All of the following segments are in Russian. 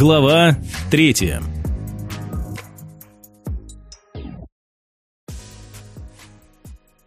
Глава третья.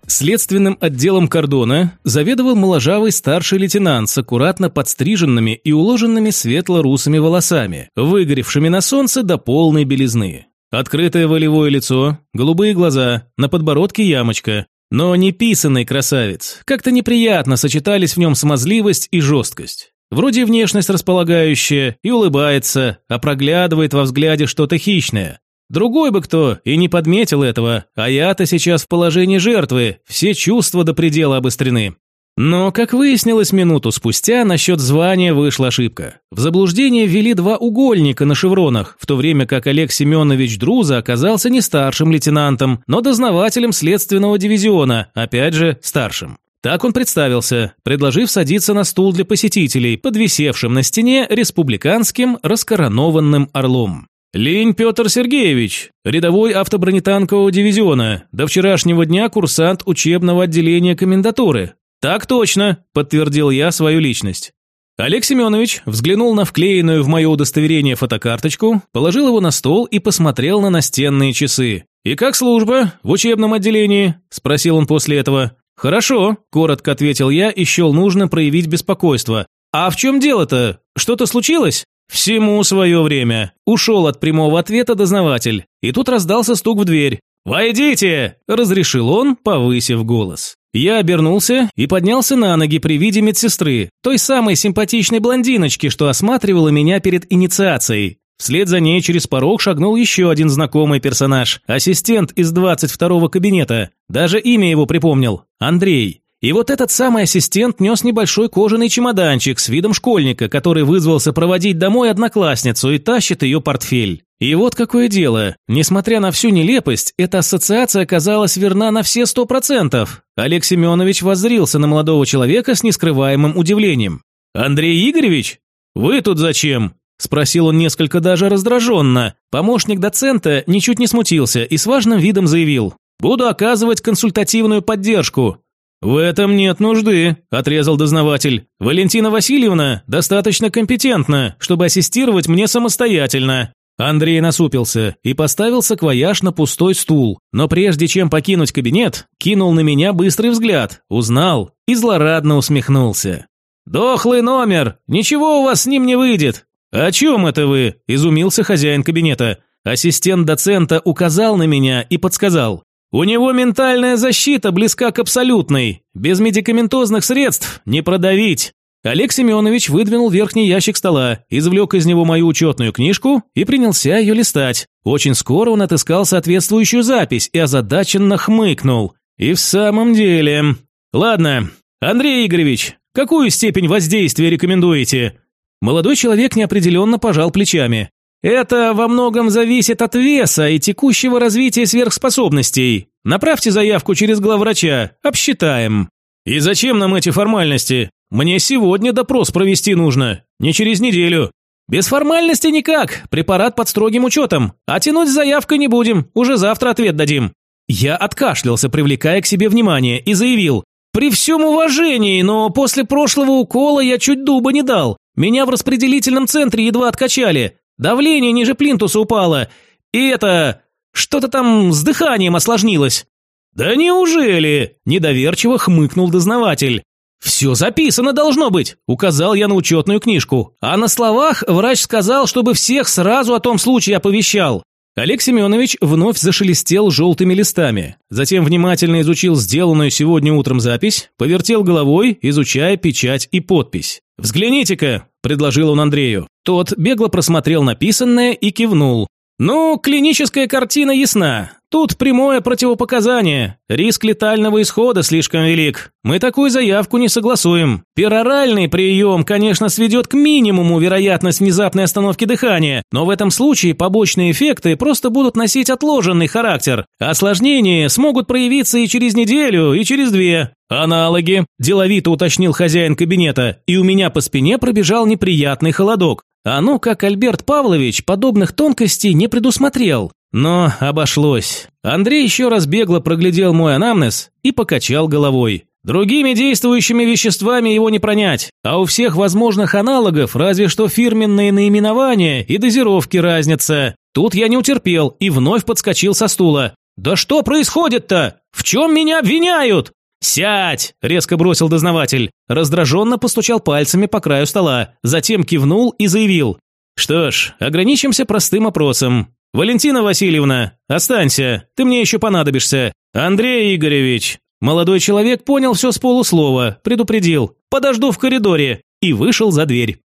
Следственным отделом кордона заведовал моложавый старший лейтенант с аккуратно подстриженными и уложенными светло-русыми волосами, выгоревшими на солнце до полной белизны. Открытое волевое лицо, голубые глаза, на подбородке ямочка. Но не писанный красавец. Как-то неприятно сочетались в нем смазливость и жесткость. Вроде внешность располагающая и улыбается, а проглядывает во взгляде что-то хищное. Другой бы кто и не подметил этого, а я-то сейчас в положении жертвы, все чувства до предела обострены. Но, как выяснилось минуту спустя, насчет звания вышла ошибка. В заблуждение ввели два угольника на шевронах, в то время как Олег Семенович Друза оказался не старшим лейтенантом, но дознавателем следственного дивизиона, опять же, старшим. Так он представился, предложив садиться на стул для посетителей, подвисевшим на стене республиканским раскоронованным орлом. Лень Петр Сергеевич, рядовой автобронетанкового дивизиона, до вчерашнего дня курсант учебного отделения комендатуры. Так точно, подтвердил я свою личность. Олег Семенович взглянул на вклеенную в мое удостоверение фотокарточку, положил его на стол и посмотрел на настенные часы. «И как служба? В учебном отделении?» – спросил он после этого. «Хорошо», – коротко ответил я и счел нужно проявить беспокойство. «А в чем дело-то? Что-то случилось?» «Всему свое время». Ушел от прямого ответа дознаватель. И тут раздался стук в дверь. «Войдите!» – разрешил он, повысив голос. Я обернулся и поднялся на ноги при виде медсестры, той самой симпатичной блондиночки, что осматривала меня перед инициацией. Вслед за ней через порог шагнул еще один знакомый персонаж, ассистент из 22-го кабинета. Даже имя его припомнил – Андрей. И вот этот самый ассистент нес небольшой кожаный чемоданчик с видом школьника, который вызвался проводить домой одноклассницу и тащит ее портфель. И вот какое дело. Несмотря на всю нелепость, эта ассоциация оказалась верна на все сто процентов. Олег Семенович воззрился на молодого человека с нескрываемым удивлением. «Андрей Игоревич? Вы тут зачем?» Спросил он несколько даже раздраженно. Помощник доцента ничуть не смутился и с важным видом заявил. «Буду оказывать консультативную поддержку». «В этом нет нужды», – отрезал дознаватель. «Валентина Васильевна достаточно компетентна, чтобы ассистировать мне самостоятельно». Андрей насупился и поставил саквояж на пустой стул, но прежде чем покинуть кабинет, кинул на меня быстрый взгляд, узнал и злорадно усмехнулся. «Дохлый номер! Ничего у вас с ним не выйдет! «О чем это вы?» – изумился хозяин кабинета. Ассистент доцента указал на меня и подсказал. «У него ментальная защита близка к абсолютной. Без медикаментозных средств не продавить». Олег Семенович выдвинул верхний ящик стола, извлек из него мою учетную книжку и принялся ее листать. Очень скоро он отыскал соответствующую запись и озадаченно хмыкнул. И в самом деле... Ладно, Андрей Игоревич, какую степень воздействия рекомендуете? Молодой человек неопределенно пожал плечами. «Это во многом зависит от веса и текущего развития сверхспособностей. Направьте заявку через главврача, обсчитаем». «И зачем нам эти формальности? Мне сегодня допрос провести нужно, не через неделю». «Без формальности никак, препарат под строгим учетом. А тянуть с заявкой не будем, уже завтра ответ дадим». Я откашлялся, привлекая к себе внимание, и заявил. «При всем уважении, но после прошлого укола я чуть дуба не дал. Меня в распределительном центре едва откачали. Давление ниже плинтуса упало. И это... Что-то там с дыханием осложнилось». «Да неужели?» – недоверчиво хмыкнул дознаватель. «Все записано должно быть», – указал я на учетную книжку. А на словах врач сказал, чтобы всех сразу о том случае оповещал. Олег Семенович вновь зашелестел желтыми листами. Затем внимательно изучил сделанную сегодня утром запись, повертел головой, изучая печать и подпись. «Взгляните-ка», – предложил он Андрею. Тот бегло просмотрел написанное и кивнул. «Ну, клиническая картина ясна. Тут прямое противопоказание. Риск летального исхода слишком велик. Мы такую заявку не согласуем. Пероральный прием, конечно, сведет к минимуму вероятность внезапной остановки дыхания, но в этом случае побочные эффекты просто будут носить отложенный характер. Осложнения смогут проявиться и через неделю, и через две. «Аналоги», – деловито уточнил хозяин кабинета, и у меня по спине пробежал неприятный холодок. А ну, как Альберт Павлович подобных тонкостей не предусмотрел. Но обошлось. Андрей еще раз бегло проглядел мой анамнез и покачал головой. Другими действующими веществами его не пронять, а у всех возможных аналогов разве что фирменные наименования и дозировки разница. Тут я не утерпел и вновь подскочил со стула. «Да что происходит-то? В чем меня обвиняют?» «Сядь!» – резко бросил дознаватель. Раздраженно постучал пальцами по краю стола, затем кивнул и заявил. «Что ж, ограничимся простым опросом. Валентина Васильевна, останься, ты мне еще понадобишься. Андрей Игоревич». Молодой человек понял все с полуслова, предупредил. «Подожду в коридоре» и вышел за дверь.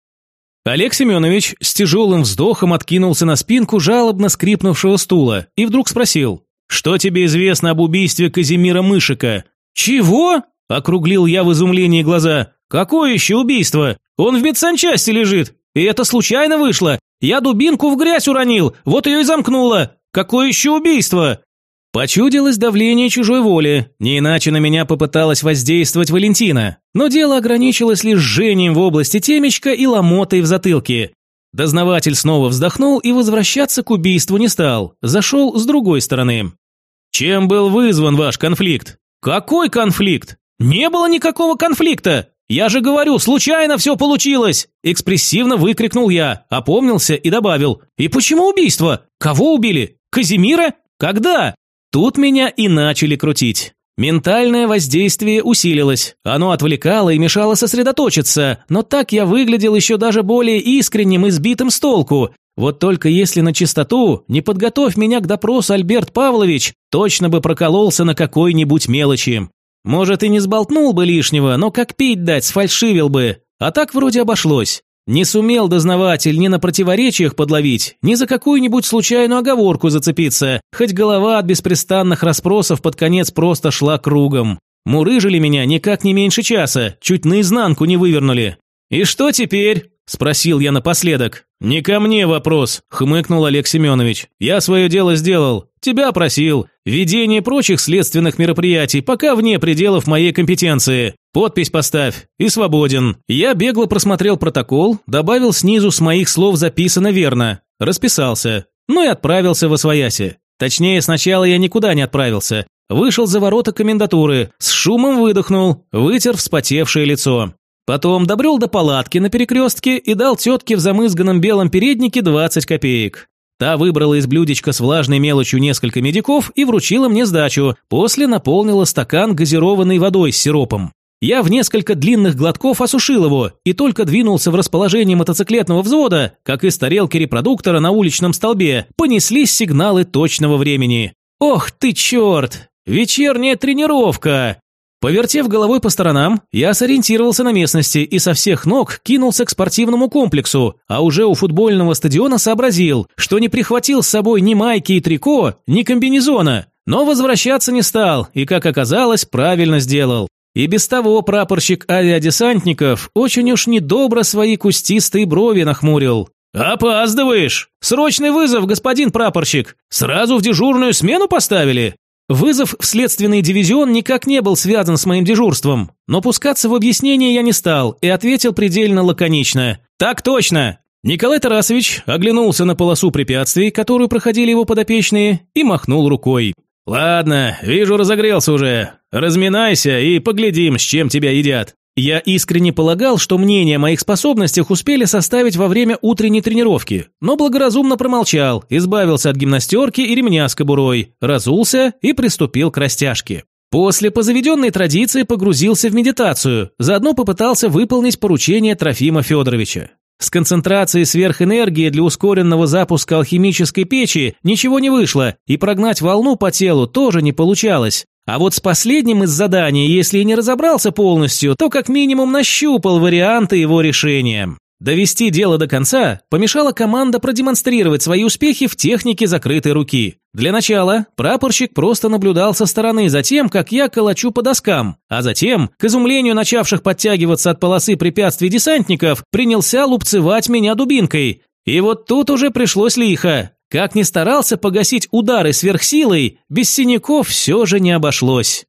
Олег Семенович с тяжелым вздохом откинулся на спинку жалобно скрипнувшего стула и вдруг спросил. «Что тебе известно об убийстве Казимира Мышика?» «Чего?» – округлил я в изумлении глаза. «Какое еще убийство? Он в медсанчасти лежит. И это случайно вышло. Я дубинку в грязь уронил, вот ее и замкнуло. Какое еще убийство?» Почудилось давление чужой воли, не иначе на меня попыталась воздействовать Валентина. Но дело ограничилось лишь жжением в области темечка и ломотой в затылке. Дознаватель снова вздохнул и возвращаться к убийству не стал, зашел с другой стороны. «Чем был вызван ваш конфликт?» «Какой конфликт? Не было никакого конфликта! Я же говорю, случайно все получилось!» Экспрессивно выкрикнул я, опомнился и добавил. «И почему убийство? Кого убили? Казимира? Когда?» Тут меня и начали крутить. Ментальное воздействие усилилось, оно отвлекало и мешало сосредоточиться, но так я выглядел еще даже более искренним и сбитым с толку. Вот только если на чистоту, не подготовь меня к допросу Альберт Павлович, точно бы прокололся на какой-нибудь мелочи. Может и не сболтнул бы лишнего, но как пить дать, сфальшивил бы. А так вроде обошлось. Не сумел дознаватель ни на противоречиях подловить, ни за какую-нибудь случайную оговорку зацепиться, хоть голова от беспрестанных расспросов под конец просто шла кругом. Мурыжили меня никак не меньше часа, чуть наизнанку не вывернули. «И что теперь?» – спросил я напоследок. «Не ко мне вопрос», – хмыкнул Олег Семенович. «Я свое дело сделал. Тебя просил. Ведение прочих следственных мероприятий пока вне пределов моей компетенции. Подпись поставь. И свободен». Я бегло просмотрел протокол, добавил снизу с моих слов записано верно. Расписался. Ну и отправился в Освояси. Точнее, сначала я никуда не отправился. Вышел за ворота комендатуры, с шумом выдохнул, вытер вспотевшее лицо. Потом добрел до палатки на перекрестке и дал тетке в замызганном белом переднике 20 копеек. Та выбрала из блюдечка с влажной мелочью несколько медиков и вручила мне сдачу, после наполнила стакан газированной водой с сиропом. Я в несколько длинных глотков осушил его и только двинулся в расположение мотоциклетного взвода, как из тарелки репродуктора на уличном столбе понеслись сигналы точного времени. «Ох ты черт! Вечерняя тренировка!» Повертев головой по сторонам, я сориентировался на местности и со всех ног кинулся к спортивному комплексу, а уже у футбольного стадиона сообразил, что не прихватил с собой ни майки и трико, ни комбинезона. Но возвращаться не стал и, как оказалось, правильно сделал. И без того прапорщик авиадесантников очень уж недобро свои кустистые брови нахмурил. «Опаздываешь! Срочный вызов, господин прапорщик! Сразу в дежурную смену поставили?» Вызов в следственный дивизион никак не был связан с моим дежурством, но пускаться в объяснение я не стал и ответил предельно лаконично. «Так точно!» Николай Тарасович оглянулся на полосу препятствий, которую проходили его подопечные, и махнул рукой. «Ладно, вижу, разогрелся уже. Разминайся и поглядим, с чем тебя едят». Я искренне полагал, что мнение о моих способностях успели составить во время утренней тренировки, но благоразумно промолчал, избавился от гимнастерки и ремня с кобурой, разулся и приступил к растяжке. После по заведенной традиции погрузился в медитацию, заодно попытался выполнить поручение Трофима Федоровича. С концентрацией сверхэнергии для ускоренного запуска алхимической печи ничего не вышло, и прогнать волну по телу тоже не получалось. А вот с последним из заданий, если и не разобрался полностью, то как минимум нащупал варианты его решения. Довести дело до конца помешала команда продемонстрировать свои успехи в технике закрытой руки. Для начала прапорщик просто наблюдал со стороны за тем, как я колочу по доскам, а затем, к изумлению начавших подтягиваться от полосы препятствий десантников, принялся лупцевать меня дубинкой. И вот тут уже пришлось лихо. Как ни старался погасить удары сверхсилой, без синяков все же не обошлось.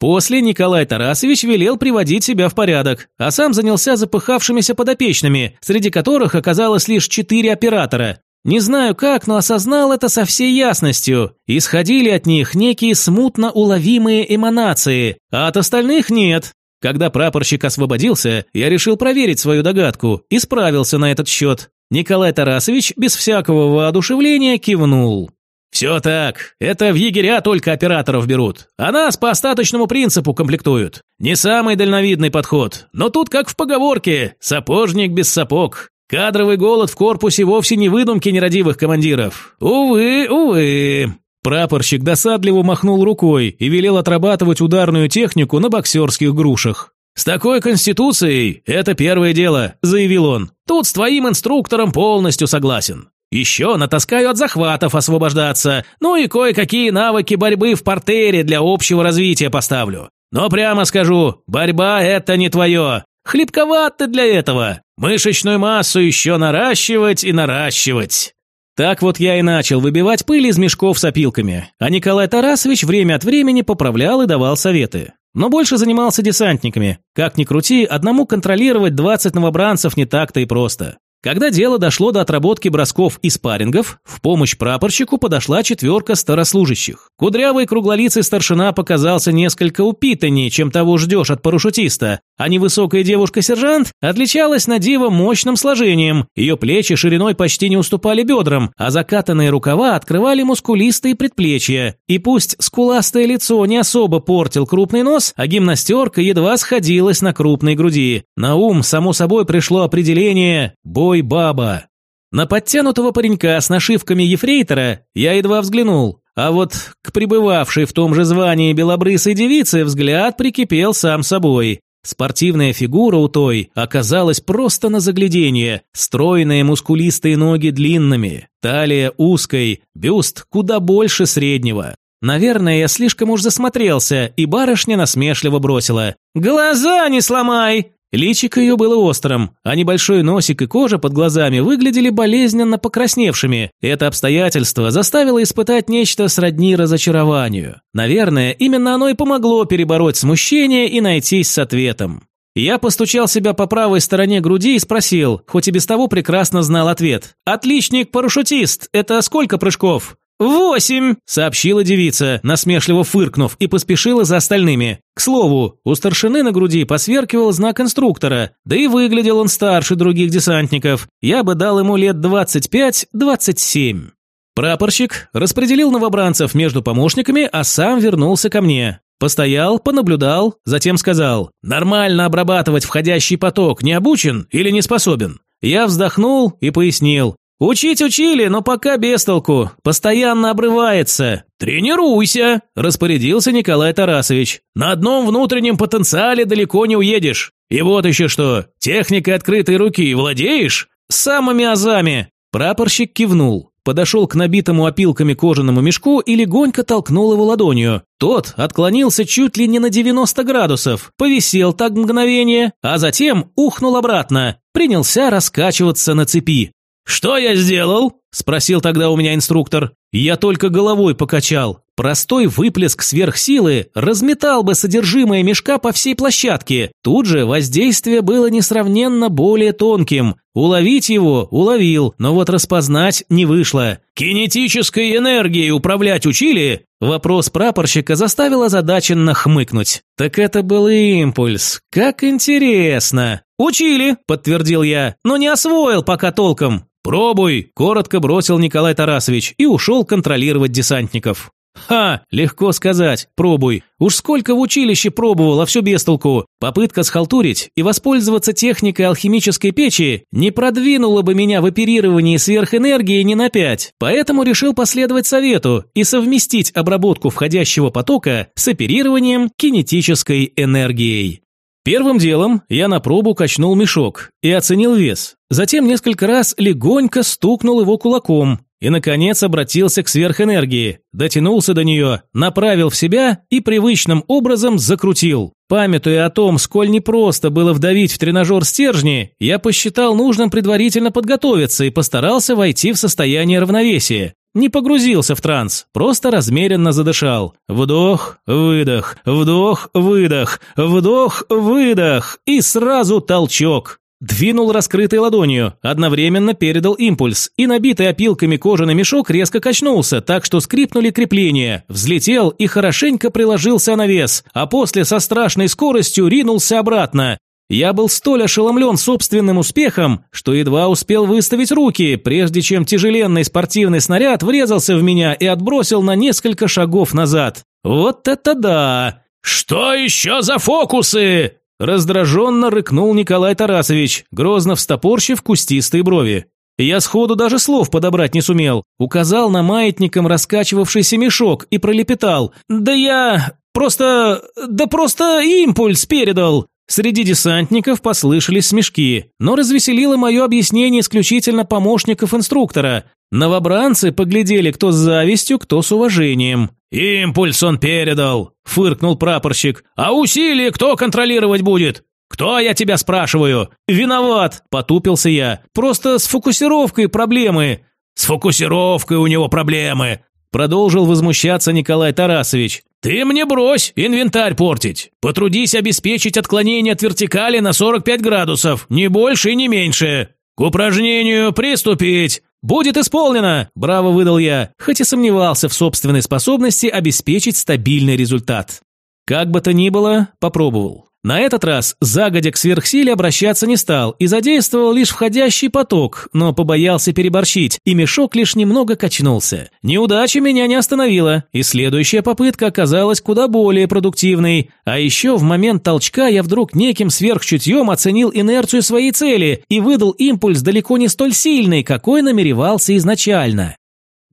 После Николай Тарасович велел приводить себя в порядок, а сам занялся запыхавшимися подопечными, среди которых оказалось лишь четыре оператора. Не знаю как, но осознал это со всей ясностью. Исходили от них некие смутно уловимые эманации, а от остальных нет. Когда прапорщик освободился, я решил проверить свою догадку и справился на этот счет. Николай Тарасович без всякого воодушевления кивнул. «Все так. Это в егеря только операторов берут. А нас по остаточному принципу комплектуют. Не самый дальновидный подход. Но тут как в поговорке «сапожник без сапог». Кадровый голод в корпусе вовсе не выдумки нерадивых командиров. Увы, увы. Прапорщик досадливо махнул рукой и велел отрабатывать ударную технику на боксерских грушах. «С такой конституцией это первое дело», – заявил он. «Тут с твоим инструктором полностью согласен. Еще натаскаю от захватов освобождаться, ну и кое-какие навыки борьбы в портере для общего развития поставлю. Но прямо скажу, борьба – это не твое. Хлебковат ты для этого. Мышечную массу еще наращивать и наращивать. Так вот я и начал выбивать пыль из мешков с опилками, а Николай Тарасович время от времени поправлял и давал советы. Но больше занимался десантниками. Как ни крути, одному контролировать 20 новобранцев не так-то и просто. Когда дело дошло до отработки бросков и спаррингов, в помощь прапорщику подошла четверка старослужащих. Кудрявый круглолицый старшина показался несколько упитаннее, чем того ждешь от парашютиста, а невысокая девушка-сержант отличалась на диво мощным сложением. Ее плечи шириной почти не уступали бедрам, а закатанные рукава открывали мускулистые предплечья. И пусть скуластое лицо не особо портил крупный нос, а гимнастерка едва сходилась на крупной груди. На ум, само собой, пришло определение «бой-баба». На подтянутого паренька с нашивками ефрейтора я едва взглянул, а вот к пребывавшей в том же звании белобрысой девице взгляд прикипел сам собой. Спортивная фигура у той оказалась просто на заглядение, стройные мускулистые ноги длинными, талия узкой, бюст куда больше среднего. Наверное, я слишком уж засмотрелся, и барышня насмешливо бросила. «Глаза не сломай!» Личико ее было острым, а небольшой носик и кожа под глазами выглядели болезненно покрасневшими. Это обстоятельство заставило испытать нечто сродни разочарованию. Наверное, именно оно и помогло перебороть смущение и найтись с ответом. Я постучал себя по правой стороне груди и спросил, хоть и без того прекрасно знал ответ. «Отличник-парашютист, это сколько прыжков?» «Восемь!» – сообщила девица, насмешливо фыркнув, и поспешила за остальными. К слову, у старшины на груди посверкивал знак инструктора, да и выглядел он старше других десантников. Я бы дал ему лет двадцать пять-двадцать семь. Прапорщик распределил новобранцев между помощниками, а сам вернулся ко мне. Постоял, понаблюдал, затем сказал, «Нормально обрабатывать входящий поток не обучен или не способен?» Я вздохнул и пояснил, «Учить учили, но пока без толку. Постоянно обрывается. Тренируйся!» – распорядился Николай Тарасович. «На одном внутреннем потенциале далеко не уедешь. И вот еще что. Техникой открытой руки владеешь? Самыми азами!» Прапорщик кивнул. Подошел к набитому опилками кожаному мешку и легонько толкнул его ладонью. Тот отклонился чуть ли не на 90 градусов, повисел так мгновение, а затем ухнул обратно, принялся раскачиваться на цепи. «Что я сделал?» – спросил тогда у меня инструктор. Я только головой покачал. Простой выплеск сверхсилы разметал бы содержимое мешка по всей площадке. Тут же воздействие было несравненно более тонким. Уловить его уловил, но вот распознать не вышло. «Кинетической энергией управлять учили?» Вопрос прапорщика заставил озадаченно хмыкнуть. «Так это был импульс. Как интересно!» «Учили», – подтвердил я, – «но не освоил пока толком. «Пробуй!» – коротко бросил Николай Тарасович и ушел контролировать десантников. «Ха! Легко сказать. Пробуй. Уж сколько в училище пробовал, а все без толку. Попытка схалтурить и воспользоваться техникой алхимической печи не продвинула бы меня в оперировании сверхэнергии ни на пять. Поэтому решил последовать совету и совместить обработку входящего потока с оперированием кинетической энергией. Первым делом я на пробу качнул мешок и оценил вес. Затем несколько раз легонько стукнул его кулаком и, наконец, обратился к сверхэнергии, дотянулся до нее, направил в себя и привычным образом закрутил. Памятуя о том, сколь непросто было вдавить в тренажер стержни, я посчитал нужным предварительно подготовиться и постарался войти в состояние равновесия. Не погрузился в транс, просто размеренно задышал. Вдох, выдох, вдох, выдох, вдох, выдох и сразу толчок. Двинул раскрытой ладонью, одновременно передал импульс, и набитый опилками кожаный мешок резко качнулся, так что скрипнули крепления, взлетел и хорошенько приложился на вес, а после со страшной скоростью ринулся обратно. Я был столь ошеломлен собственным успехом, что едва успел выставить руки, прежде чем тяжеленный спортивный снаряд врезался в меня и отбросил на несколько шагов назад. Вот это да! «Что еще за фокусы?» Раздраженно рыкнул Николай Тарасович, грозно встопорщив кустистые брови. Я сходу даже слов подобрать не сумел. Указал на маятником раскачивавшийся мешок и пролепетал. «Да я... просто... да просто импульс передал!» Среди десантников послышались смешки, но развеселило мое объяснение исключительно помощников инструктора. Новобранцы поглядели кто с завистью, кто с уважением. «Импульс он передал», – фыркнул прапорщик. «А усилие кто контролировать будет?» «Кто, я тебя спрашиваю?» «Виноват», – потупился я. «Просто с фокусировкой проблемы». «С фокусировкой у него проблемы», – продолжил возмущаться Николай Тарасович. «Ты мне брось инвентарь портить. Потрудись обеспечить отклонение от вертикали на 45 градусов, не больше и не меньше. К упражнению приступить!» «Будет исполнено!» – браво выдал я, хоть и сомневался в собственной способности обеспечить стабильный результат. Как бы то ни было, попробовал. На этот раз загодя к сверхсиле обращаться не стал и задействовал лишь входящий поток, но побоялся переборщить, и мешок лишь немного качнулся. Неудача меня не остановила, и следующая попытка оказалась куда более продуктивной. А еще в момент толчка я вдруг неким сверхчутьем оценил инерцию своей цели и выдал импульс далеко не столь сильный, какой намеревался изначально.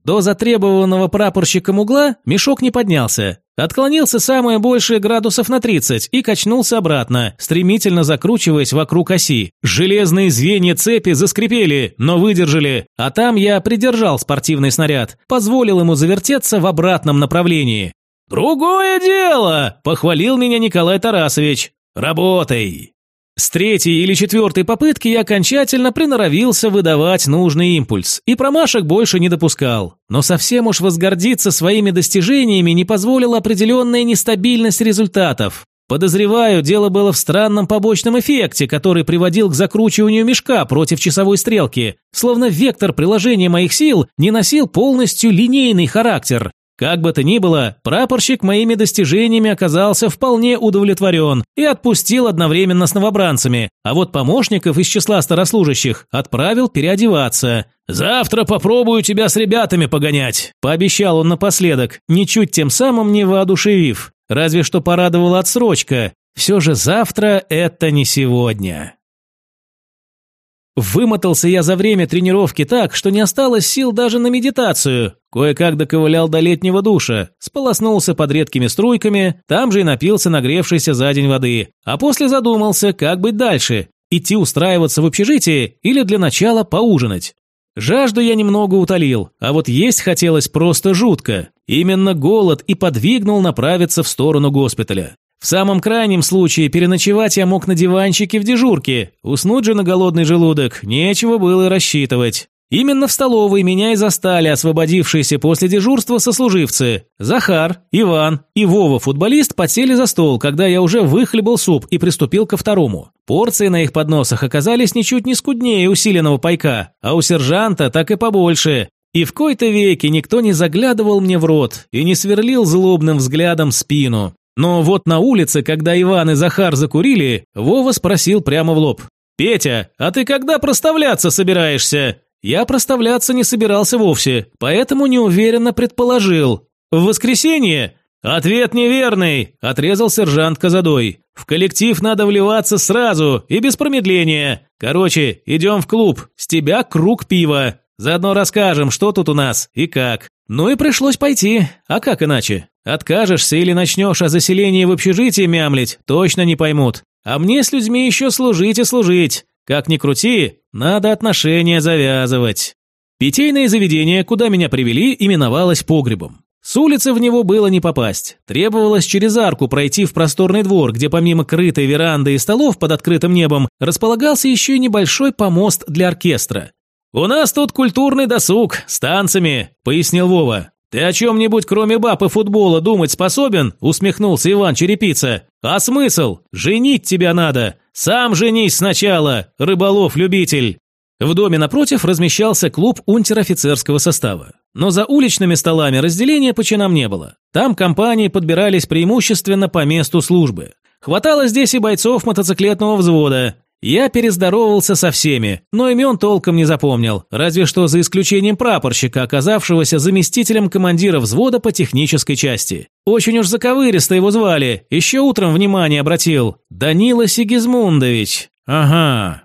До затребованного прапорщиком угла мешок не поднялся. Отклонился самое большее градусов на 30 и качнулся обратно, стремительно закручиваясь вокруг оси. Железные звенья цепи заскрипели, но выдержали, а там я придержал спортивный снаряд, позволил ему завертеться в обратном направлении. «Другое дело!» – похвалил меня Николай Тарасович. «Работай!» С третьей или четвертой попытки я окончательно приноровился выдавать нужный импульс, и промашек больше не допускал. Но совсем уж возгордиться своими достижениями не позволила определенная нестабильность результатов. Подозреваю, дело было в странном побочном эффекте, который приводил к закручиванию мешка против часовой стрелки, словно вектор приложения моих сил не носил полностью линейный характер, как бы то ни было, прапорщик моими достижениями оказался вполне удовлетворен и отпустил одновременно с новобранцами, а вот помощников из числа старослужащих отправил переодеваться. «Завтра попробую тебя с ребятами погонять», – пообещал он напоследок, ничуть тем самым не воодушевив. Разве что порадовала отсрочка. Все же завтра – это не сегодня. Вымотался я за время тренировки так, что не осталось сил даже на медитацию. Кое-как доковылял до летнего душа, сполоснулся под редкими струйками, там же и напился нагревшейся за день воды. А после задумался, как быть дальше. Идти устраиваться в общежитии или для начала поужинать. Жажду я немного утолил, а вот есть хотелось просто жутко. Именно голод и подвигнул направиться в сторону госпиталя. В самом крайнем случае переночевать я мог на диванчике в дежурке, уснуть же на голодный желудок нечего было рассчитывать. Именно в столовой меня и застали освободившиеся после дежурства сослуживцы. Захар, Иван и Вова-футболист подсели за стол, когда я уже выхлебал суп и приступил ко второму. Порции на их подносах оказались ничуть не скуднее усиленного пайка, а у сержанта так и побольше. И в кои-то веки никто не заглядывал мне в рот и не сверлил злобным взглядом спину. Но вот на улице, когда Иван и Захар закурили, Вова спросил прямо в лоб. «Петя, а ты когда проставляться собираешься?» Я проставляться не собирался вовсе, поэтому неуверенно предположил. «В воскресенье?» «Ответ неверный», – отрезал сержант Казадой. «В коллектив надо вливаться сразу и без промедления. Короче, идем в клуб, с тебя круг пива. Заодно расскажем, что тут у нас и как». Ну и пришлось пойти, а как иначе? Откажешься или начнешь о заселении в общежитие мямлить, точно не поймут. А мне с людьми еще служить и служить. Как ни крути, надо отношения завязывать. Питейное заведение, куда меня привели, именовалось погребом. С улицы в него было не попасть. Требовалось через арку пройти в просторный двор, где помимо крытой веранды и столов под открытым небом располагался еще и небольшой помост для оркестра. «У нас тут культурный досуг, с танцами», – пояснил Вова. «Ты о чем-нибудь, кроме баб и футбола, думать способен?» – усмехнулся Иван Черепица. «А смысл? Женить тебя надо. Сам женись сначала, рыболов-любитель!» В доме напротив размещался клуб унтер-офицерского состава. Но за уличными столами разделения по чинам не было. Там компании подбирались преимущественно по месту службы. Хватало здесь и бойцов мотоциклетного взвода. Я перездоровался со всеми, но имен толком не запомнил, разве что за исключением прапорщика, оказавшегося заместителем командира взвода по технической части. Очень уж заковыристо его звали, еще утром внимание обратил. Данила Сигизмундович. Ага,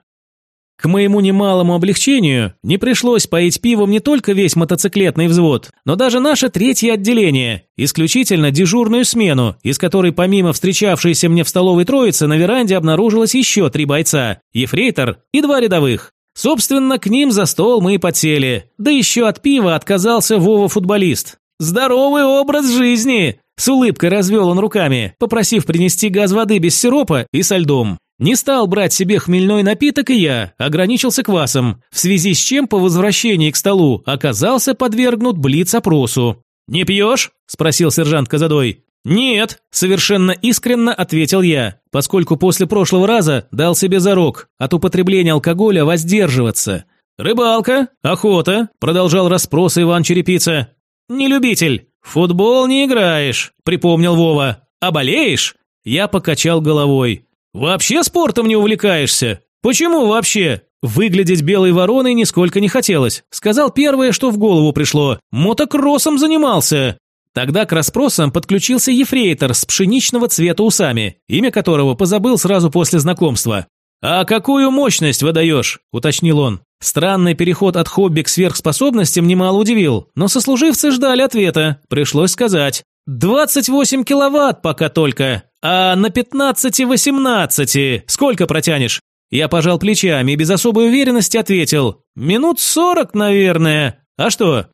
к моему немалому облегчению не пришлось поить пивом не только весь мотоциклетный взвод, но даже наше третье отделение, исключительно дежурную смену, из которой помимо встречавшейся мне в столовой троицы на веранде обнаружилось еще три бойца, ефрейтор и два рядовых. Собственно, к ним за стол мы и подсели. Да еще от пива отказался Вова-футболист. «Здоровый образ жизни!» С улыбкой развел он руками, попросив принести газ воды без сиропа и со льдом. Не стал брать себе хмельной напиток и я, ограничился квасом, в связи с чем по возвращении к столу оказался подвергнут блиц-опросу. «Не пьешь?» – спросил сержант Казадой. «Нет», – совершенно искренно ответил я, поскольку после прошлого раза дал себе зарок от употребления алкоголя воздерживаться. «Рыбалка, охота», – продолжал расспрос Иван Черепица. «Не любитель. Футбол не играешь», – припомнил Вова. «А болеешь?» Я покачал головой. «Вообще спортом не увлекаешься? Почему вообще?» Выглядеть белой вороной нисколько не хотелось. Сказал первое, что в голову пришло. Мотокроссом занимался. Тогда к расспросам подключился ефрейтор с пшеничного цвета усами, имя которого позабыл сразу после знакомства. «А какую мощность выдаешь?» – уточнил он. Странный переход от хобби к сверхспособностям немало удивил, но сослуживцы ждали ответа. Пришлось сказать. «28 киловатт пока только. А на 15-18 сколько протянешь?» Я пожал плечами и без особой уверенности ответил. «Минут сорок, наверное. А что?»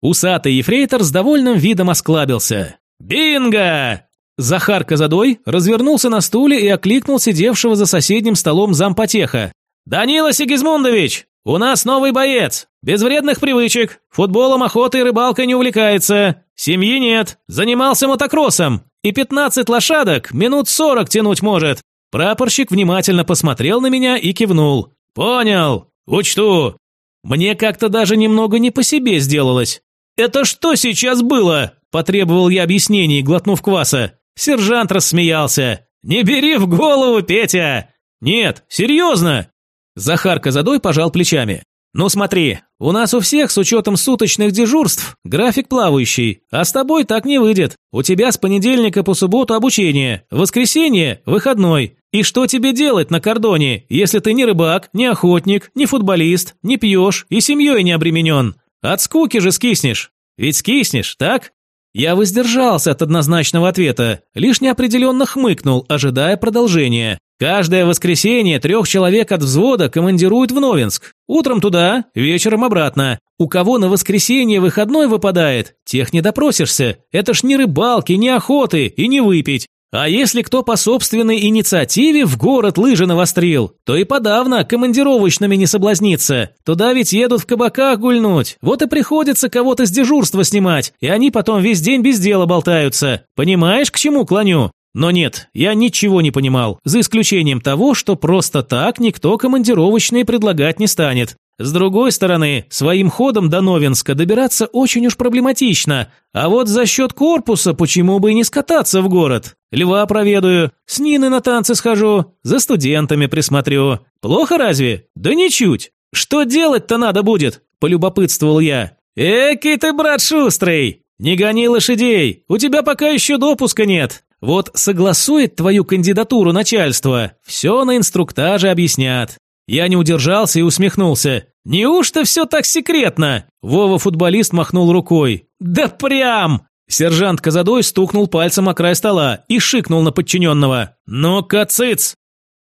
Усатый ефрейтор с довольным видом осклабился. «Бинго!» Захар Казадой развернулся на стуле и окликнул сидевшего за соседним столом зампотеха. «Данила Сигизмундович, у нас новый боец. Без вредных привычек. Футболом, охотой и рыбалкой не увлекается. Семьи нет. Занимался мотокроссом. И 15 лошадок минут 40 тянуть может. Прапорщик внимательно посмотрел на меня и кивнул. Понял. Учту. Мне как-то даже немного не по себе сделалось. «Это что сейчас было?» – потребовал я объяснений, глотнув кваса. Сержант рассмеялся. «Не бери в голову, Петя!» «Нет, серьезно!» Захар Казадой пожал плечами. «Ну смотри, у нас у всех с учетом суточных дежурств график плавающий, а с тобой так не выйдет. У тебя с понедельника по субботу обучение, воскресенье – выходной. И что тебе делать на кордоне, если ты не рыбак, не охотник, не футболист, не пьешь и семьей не обременен? От скуки же скиснешь. Ведь скиснешь, так? Я воздержался от однозначного ответа, лишь неопределенно хмыкнул, ожидая продолжения. Каждое воскресенье трех человек от взвода командируют в Новинск. Утром туда, вечером обратно. У кого на воскресенье выходной выпадает, тех не допросишься. Это ж не рыбалки, не охоты и не выпить. А если кто по собственной инициативе в город лыжи навострил, то и подавно командировочными не соблазнится. Туда ведь едут в кабаках гульнуть. Вот и приходится кого-то с дежурства снимать, и они потом весь день без дела болтаются. Понимаешь, к чему клоню? Но нет, я ничего не понимал, за исключением того, что просто так никто командировочные предлагать не станет. С другой стороны, своим ходом до Новинска добираться очень уж проблематично, а вот за счет корпуса почему бы и не скататься в город? Льва проведаю, с Ниной на танцы схожу, за студентами присмотрю. Плохо разве? Да ничуть. Что делать-то надо будет? Полюбопытствовал я. Экий ты, брат шустрый! Не гони лошадей, у тебя пока еще допуска нет. Вот согласует твою кандидатуру начальство, все на инструктаже объяснят. Я не удержался и усмехнулся. «Неужто все так секретно?» Вова-футболист махнул рукой. «Да прям!» Сержант Казадой стукнул пальцем о край стола и шикнул на подчиненного. «Ну-ка, цыц!»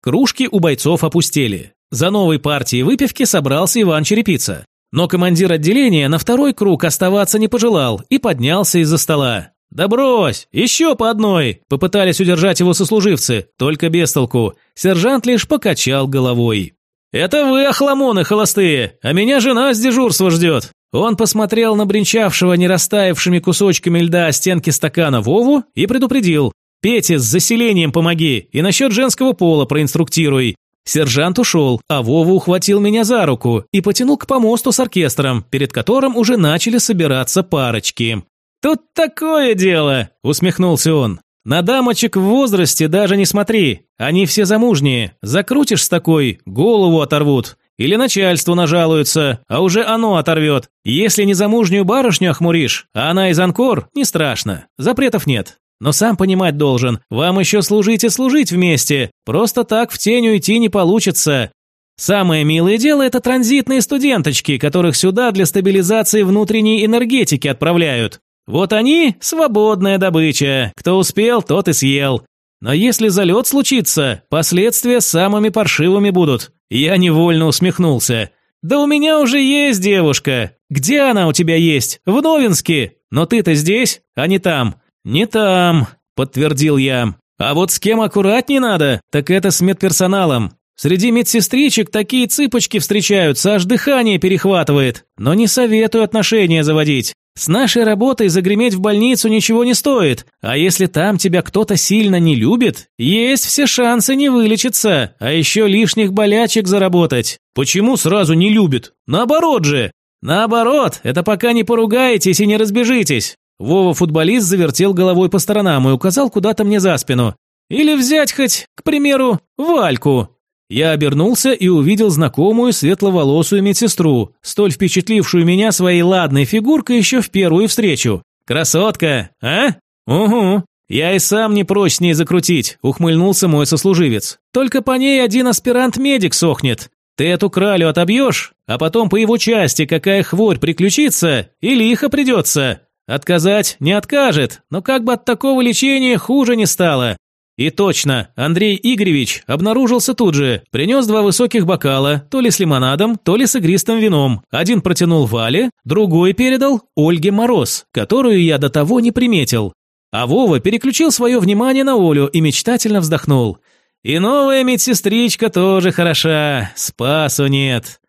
Кружки у бойцов опустели. За новой партией выпивки собрался Иван Черепица. Но командир отделения на второй круг оставаться не пожелал и поднялся из-за стола. «Да брось! Еще по одной!» Попытались удержать его сослуживцы, только без толку. Сержант лишь покачал головой. «Это вы, охламоны холостые, а меня жена с дежурства ждет». Он посмотрел на бренчавшего не растаявшими кусочками льда стенки стакана Вову и предупредил. Пете с заселением помоги и насчет женского пола проинструктируй. Сержант ушел, а Вова ухватил меня за руку и потянул к помосту с оркестром, перед которым уже начали собираться парочки. «Тут такое дело!» – усмехнулся он. «На дамочек в возрасте даже не смотри. Они все замужние. Закрутишь с такой, голову оторвут. Или начальству нажалуются, а уже оно оторвет. Если незамужнюю барышню охмуришь, а она из Анкор, не страшно. Запретов нет. Но сам понимать должен, вам еще служить и служить вместе. Просто так в тень уйти не получится. Самое милое дело – это транзитные студенточки, которых сюда для стабилизации внутренней энергетики отправляют. Вот они – свободная добыча. Кто успел, тот и съел. Но если залет случится, последствия самыми паршивыми будут. Я невольно усмехнулся. «Да у меня уже есть девушка. Где она у тебя есть? В Новинске. Но ты-то здесь, а не там. «Не там», – подтвердил я. «А вот с кем аккуратней надо, так это с медперсоналом. Среди медсестричек такие цыпочки встречаются, аж дыхание перехватывает. Но не советую отношения заводить. С нашей работой загреметь в больницу ничего не стоит, а если там тебя кто-то сильно не любит, есть все шансы не вылечиться, а еще лишних болячек заработать. Почему сразу не любит? Наоборот же. Наоборот, это пока не поругаетесь и не разбежитесь. Вова-футболист завертел головой по сторонам и указал куда-то мне за спину. «Или взять хоть, к примеру, Вальку». Я обернулся и увидел знакомую светловолосую медсестру, столь впечатлившую меня своей ладной фигуркой еще в первую встречу. «Красотка, а? Угу. Я и сам не прочь с ней закрутить», – ухмыльнулся мой сослуживец. «Только по ней один аспирант-медик сохнет. Ты эту кралю отобьешь, а потом по его части какая хворь приключится, и лихо придется. Отказать не откажет, но как бы от такого лечения хуже не стало. И точно, Андрей Игоревич обнаружился тут же, принес два высоких бокала, то ли с лимонадом, то ли с игристым вином. Один протянул Вале, другой передал Ольге Мороз, которую я до того не приметил. А Вова переключил свое внимание на Олю и мечтательно вздохнул. И новая медсестричка тоже хороша, спасу нет.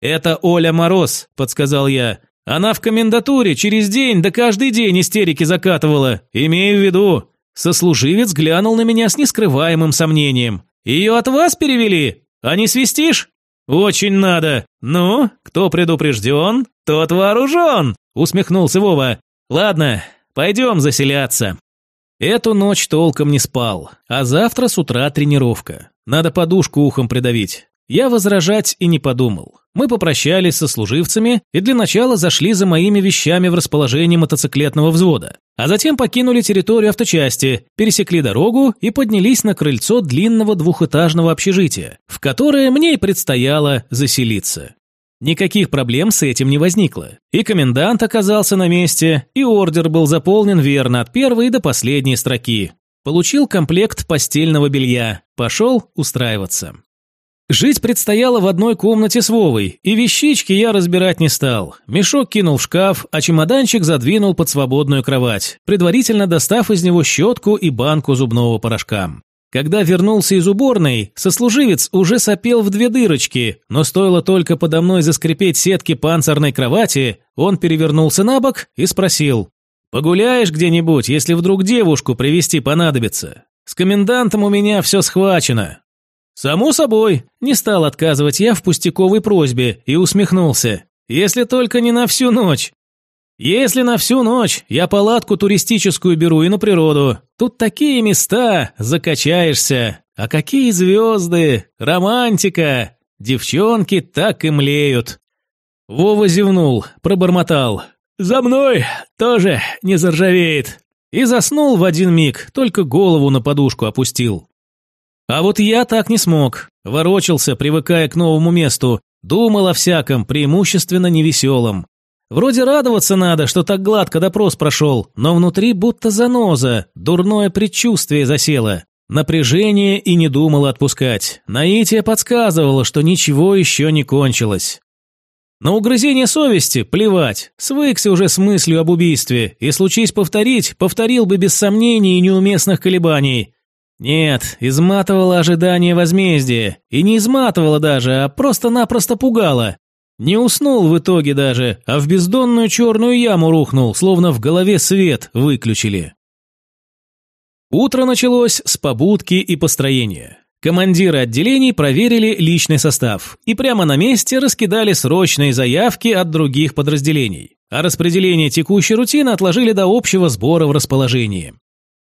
«Это Оля Мороз», – подсказал я. Она в комендатуре через день да каждый день истерики закатывала. Имею в виду. Сослуживец глянул на меня с нескрываемым сомнением. Ее от вас перевели? А не свистишь? Очень надо. Ну, кто предупрежден, тот вооружен, усмехнулся Вова. Ладно, пойдем заселяться. Эту ночь толком не спал, а завтра с утра тренировка. Надо подушку ухом придавить. Я возражать и не подумал. Мы попрощались со служивцами и для начала зашли за моими вещами в расположение мотоциклетного взвода, а затем покинули территорию авточасти, пересекли дорогу и поднялись на крыльцо длинного двухэтажного общежития, в которое мне и предстояло заселиться. Никаких проблем с этим не возникло. И комендант оказался на месте, и ордер был заполнен верно от первой до последней строки. Получил комплект постельного белья, пошел устраиваться. Жить предстояло в одной комнате с Вовой, и вещички я разбирать не стал. Мешок кинул в шкаф, а чемоданчик задвинул под свободную кровать, предварительно достав из него щетку и банку зубного порошка. Когда вернулся из уборной, сослуживец уже сопел в две дырочки, но стоило только подо мной заскрипеть сетки панцирной кровати, он перевернулся на бок и спросил. «Погуляешь где-нибудь, если вдруг девушку привести понадобится? С комендантом у меня все схвачено, «Само собой», – не стал отказывать я в пустяковой просьбе и усмехнулся. «Если только не на всю ночь». «Если на всю ночь, я палатку туристическую беру и на природу. Тут такие места, закачаешься. А какие звезды, романтика. Девчонки так и млеют». Вова зевнул, пробормотал. «За мной тоже не заржавеет». И заснул в один миг, только голову на подушку опустил. А вот я так не смог. Ворочался, привыкая к новому месту, думал о всяком, преимущественно невеселом. Вроде радоваться надо, что так гладко допрос прошел, но внутри будто заноза, дурное предчувствие засело. Напряжение и не думал отпускать. Наитие подсказывало, что ничего еще не кончилось. На угрызение совести плевать. Свыкся уже с мыслью об убийстве, и случись повторить, повторил бы без сомнений и неуместных колебаний. Нет, изматывало ожидание возмездия. И не изматывало даже, а просто-напросто пугало. Не уснул в итоге даже, а в бездонную черную яму рухнул, словно в голове свет выключили. Утро началось с побудки и построения. Командиры отделений проверили личный состав и прямо на месте раскидали срочные заявки от других подразделений, а распределение текущей рутины отложили до общего сбора в расположении.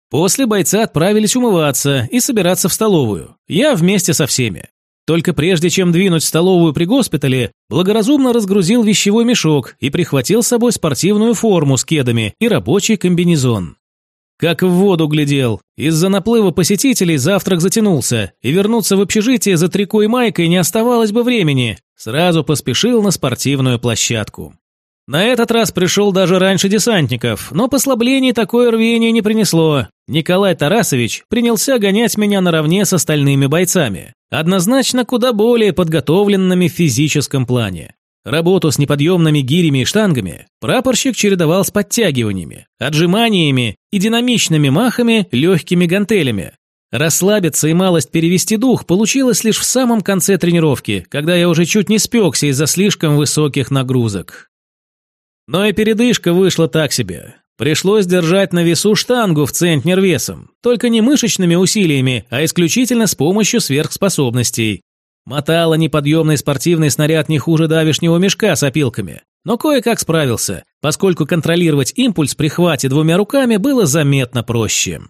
После бойцы отправились умываться и собираться в столовую. Я вместе со всеми. Только прежде чем двинуть столовую при госпитале, благоразумно разгрузил вещевой мешок и прихватил с собой спортивную форму с кедами и рабочий комбинезон. Как в воду глядел. Из-за наплыва посетителей завтрак затянулся, и вернуться в общежитие за трико и майкой не оставалось бы времени. Сразу поспешил на спортивную площадку. На этот раз пришел даже раньше десантников, но послаблений такое рвение не принесло. Николай Тарасович принялся гонять меня наравне с остальными бойцами, однозначно куда более подготовленными в физическом плане. Работу с неподъемными гирями и штангами прапорщик чередовал с подтягиваниями, отжиманиями и динамичными махами легкими гантелями. Расслабиться и малость перевести дух получилось лишь в самом конце тренировки, когда я уже чуть не спекся из-за слишком высоких нагрузок. Но и передышка вышла так себе. Пришлось держать на весу штангу в центнер весом, только не мышечными усилиями, а исключительно с помощью сверхспособностей. Мотало неподъемный спортивный снаряд не хуже давишнего мешка с опилками. Но кое-как справился, поскольку контролировать импульс при хвате двумя руками было заметно проще.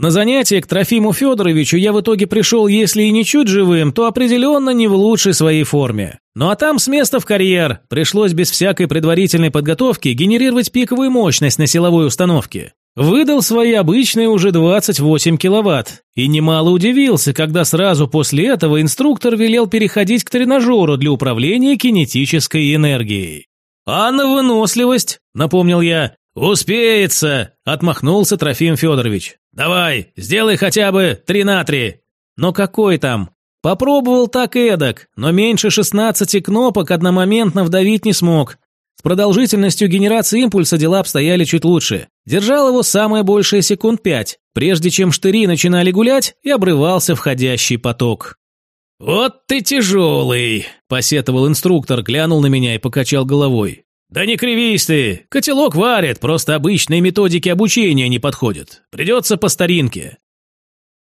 На занятие к Трофиму Федоровичу я в итоге пришел, если и не чуть живым, то определенно не в лучшей своей форме. Ну а там с места в карьер пришлось без всякой предварительной подготовки генерировать пиковую мощность на силовой установке. Выдал свои обычные уже 28 киловатт. И немало удивился, когда сразу после этого инструктор велел переходить к тренажеру для управления кинетической энергией. «А на выносливость?» – напомнил я. «Успеется!» – отмахнулся Трофим Федорович. «Давай, сделай хотя бы три на три!» «Но какой там?» Попробовал так эдак, но меньше 16 кнопок одномоментно вдавить не смог. С продолжительностью генерации импульса дела обстояли чуть лучше. Держал его самое большее секунд пять, прежде чем штыри начинали гулять и обрывался входящий поток. «Вот ты тяжелый!» – посетовал инструктор, глянул на меня и покачал головой. «Да не кривись ты! Котелок варит, просто обычные методики обучения не подходят. Придется по старинке».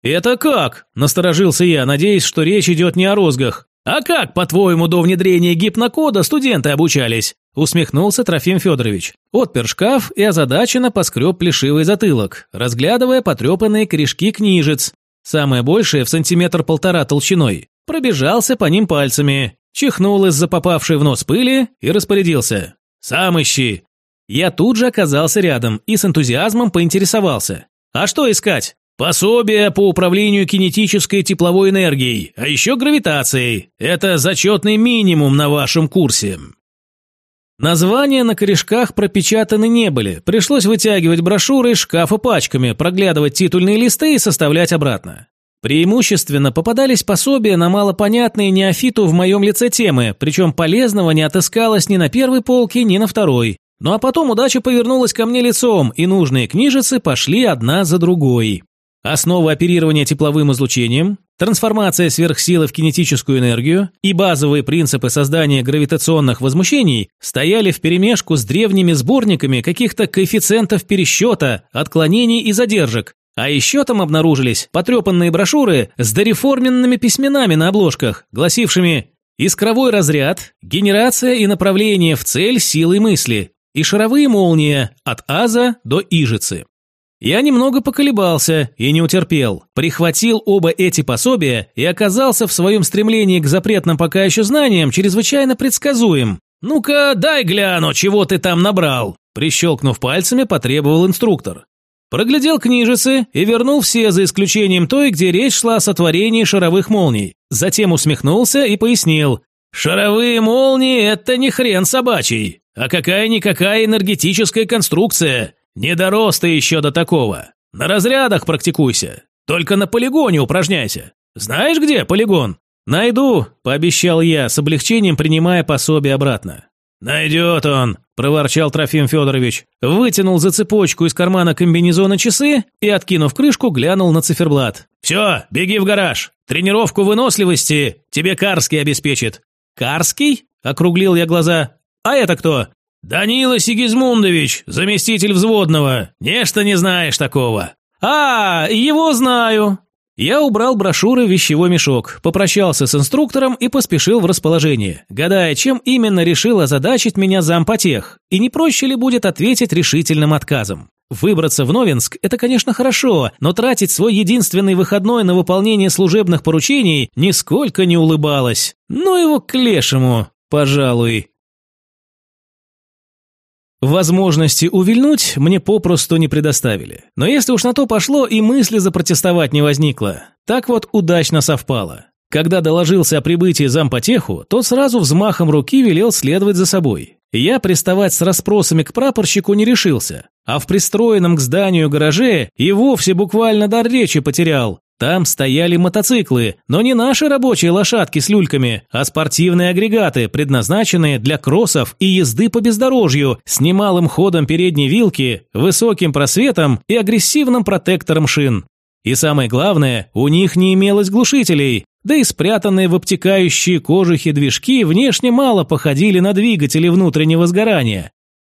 «Это как?» – насторожился я, надеясь, что речь идет не о розгах. «А как, по-твоему, до внедрения гипнокода студенты обучались?» Усмехнулся Трофим Федорович. Отпер шкаф и озадаченно поскреб плешивый затылок, разглядывая потрепанные корешки книжец. Самое большее в сантиметр-полтора толщиной. Пробежался по ним пальцами, чихнул из-за попавшей в нос пыли и распорядился. «Сам ищи!» Я тут же оказался рядом и с энтузиазмом поинтересовался. «А что искать?» Пособие по управлению кинетической тепловой энергией, а еще гравитацией. Это зачетный минимум на вашем курсе. Названия на корешках пропечатаны не были, пришлось вытягивать брошюры из шкафа пачками, проглядывать титульные листы и составлять обратно. Преимущественно попадались пособия на малопонятные неофиту в моем лице темы, причем полезного не отыскалось ни на первой полке, ни на второй. Ну а потом удача повернулась ко мне лицом, и нужные книжицы пошли одна за другой. Основы оперирования тепловым излучением, трансформация сверхсилы в кинетическую энергию и базовые принципы создания гравитационных возмущений стояли вперемешку с древними сборниками каких-то коэффициентов пересчета, отклонений и задержек. А еще там обнаружились потрепанные брошюры с дореформенными письменами на обложках, гласившими «Искровой разряд, генерация и направление в цель силы мысли» и шаровые молнии от Аза до Ижицы. Я немного поколебался и не утерпел. Прихватил оба эти пособия и оказался в своем стремлении к запретным пока еще знаниям чрезвычайно предсказуем. «Ну-ка, дай гляну, чего ты там набрал!» Прищелкнув пальцами, потребовал инструктор. Проглядел книжицы и вернул все, за исключением той, где речь шла о сотворении шаровых молний. Затем усмехнулся и пояснил. «Шаровые молнии – это не хрен собачий, а какая-никакая энергетическая конструкция. Не дорос ты еще до такого. На разрядах практикуйся. Только на полигоне упражняйся. Знаешь, где полигон? Найду, пообещал я, с облегчением принимая пособие обратно. Найдет он, проворчал Трофим Федорович, вытянул за цепочку из кармана комбинезона часы и, откинув крышку, глянул на циферблат. «Все, беги в гараж. Тренировку выносливости тебе Карский обеспечит». «Карский?» – округлил я глаза. «А это кто?» «Данила Сигизмундович, заместитель взводного. Нечто не знаешь такого». «А, его знаю!» Я убрал брошюры в вещевой мешок, попрощался с инструктором и поспешил в расположение, гадая, чем именно решил озадачить меня зампотех, и не проще ли будет ответить решительным отказом. Выбраться в Новинск – это, конечно, хорошо, но тратить свой единственный выходной на выполнение служебных поручений нисколько не улыбалось. Ну его к лешему, пожалуй. Возможности увильнуть мне попросту не предоставили. Но если уж на то пошло, и мысли запротестовать не возникло. Так вот удачно совпало. Когда доложился о прибытии зампотеху, тот сразу взмахом руки велел следовать за собой. Я приставать с расспросами к прапорщику не решился, а в пристроенном к зданию гараже и вовсе буквально дар речи потерял. Там стояли мотоциклы, но не наши рабочие лошадки с люльками, а спортивные агрегаты, предназначенные для кроссов и езды по бездорожью, с немалым ходом передней вилки, высоким просветом и агрессивным протектором шин. И самое главное, у них не имелось глушителей, да и спрятанные в обтекающие кожухи движки внешне мало походили на двигатели внутреннего сгорания.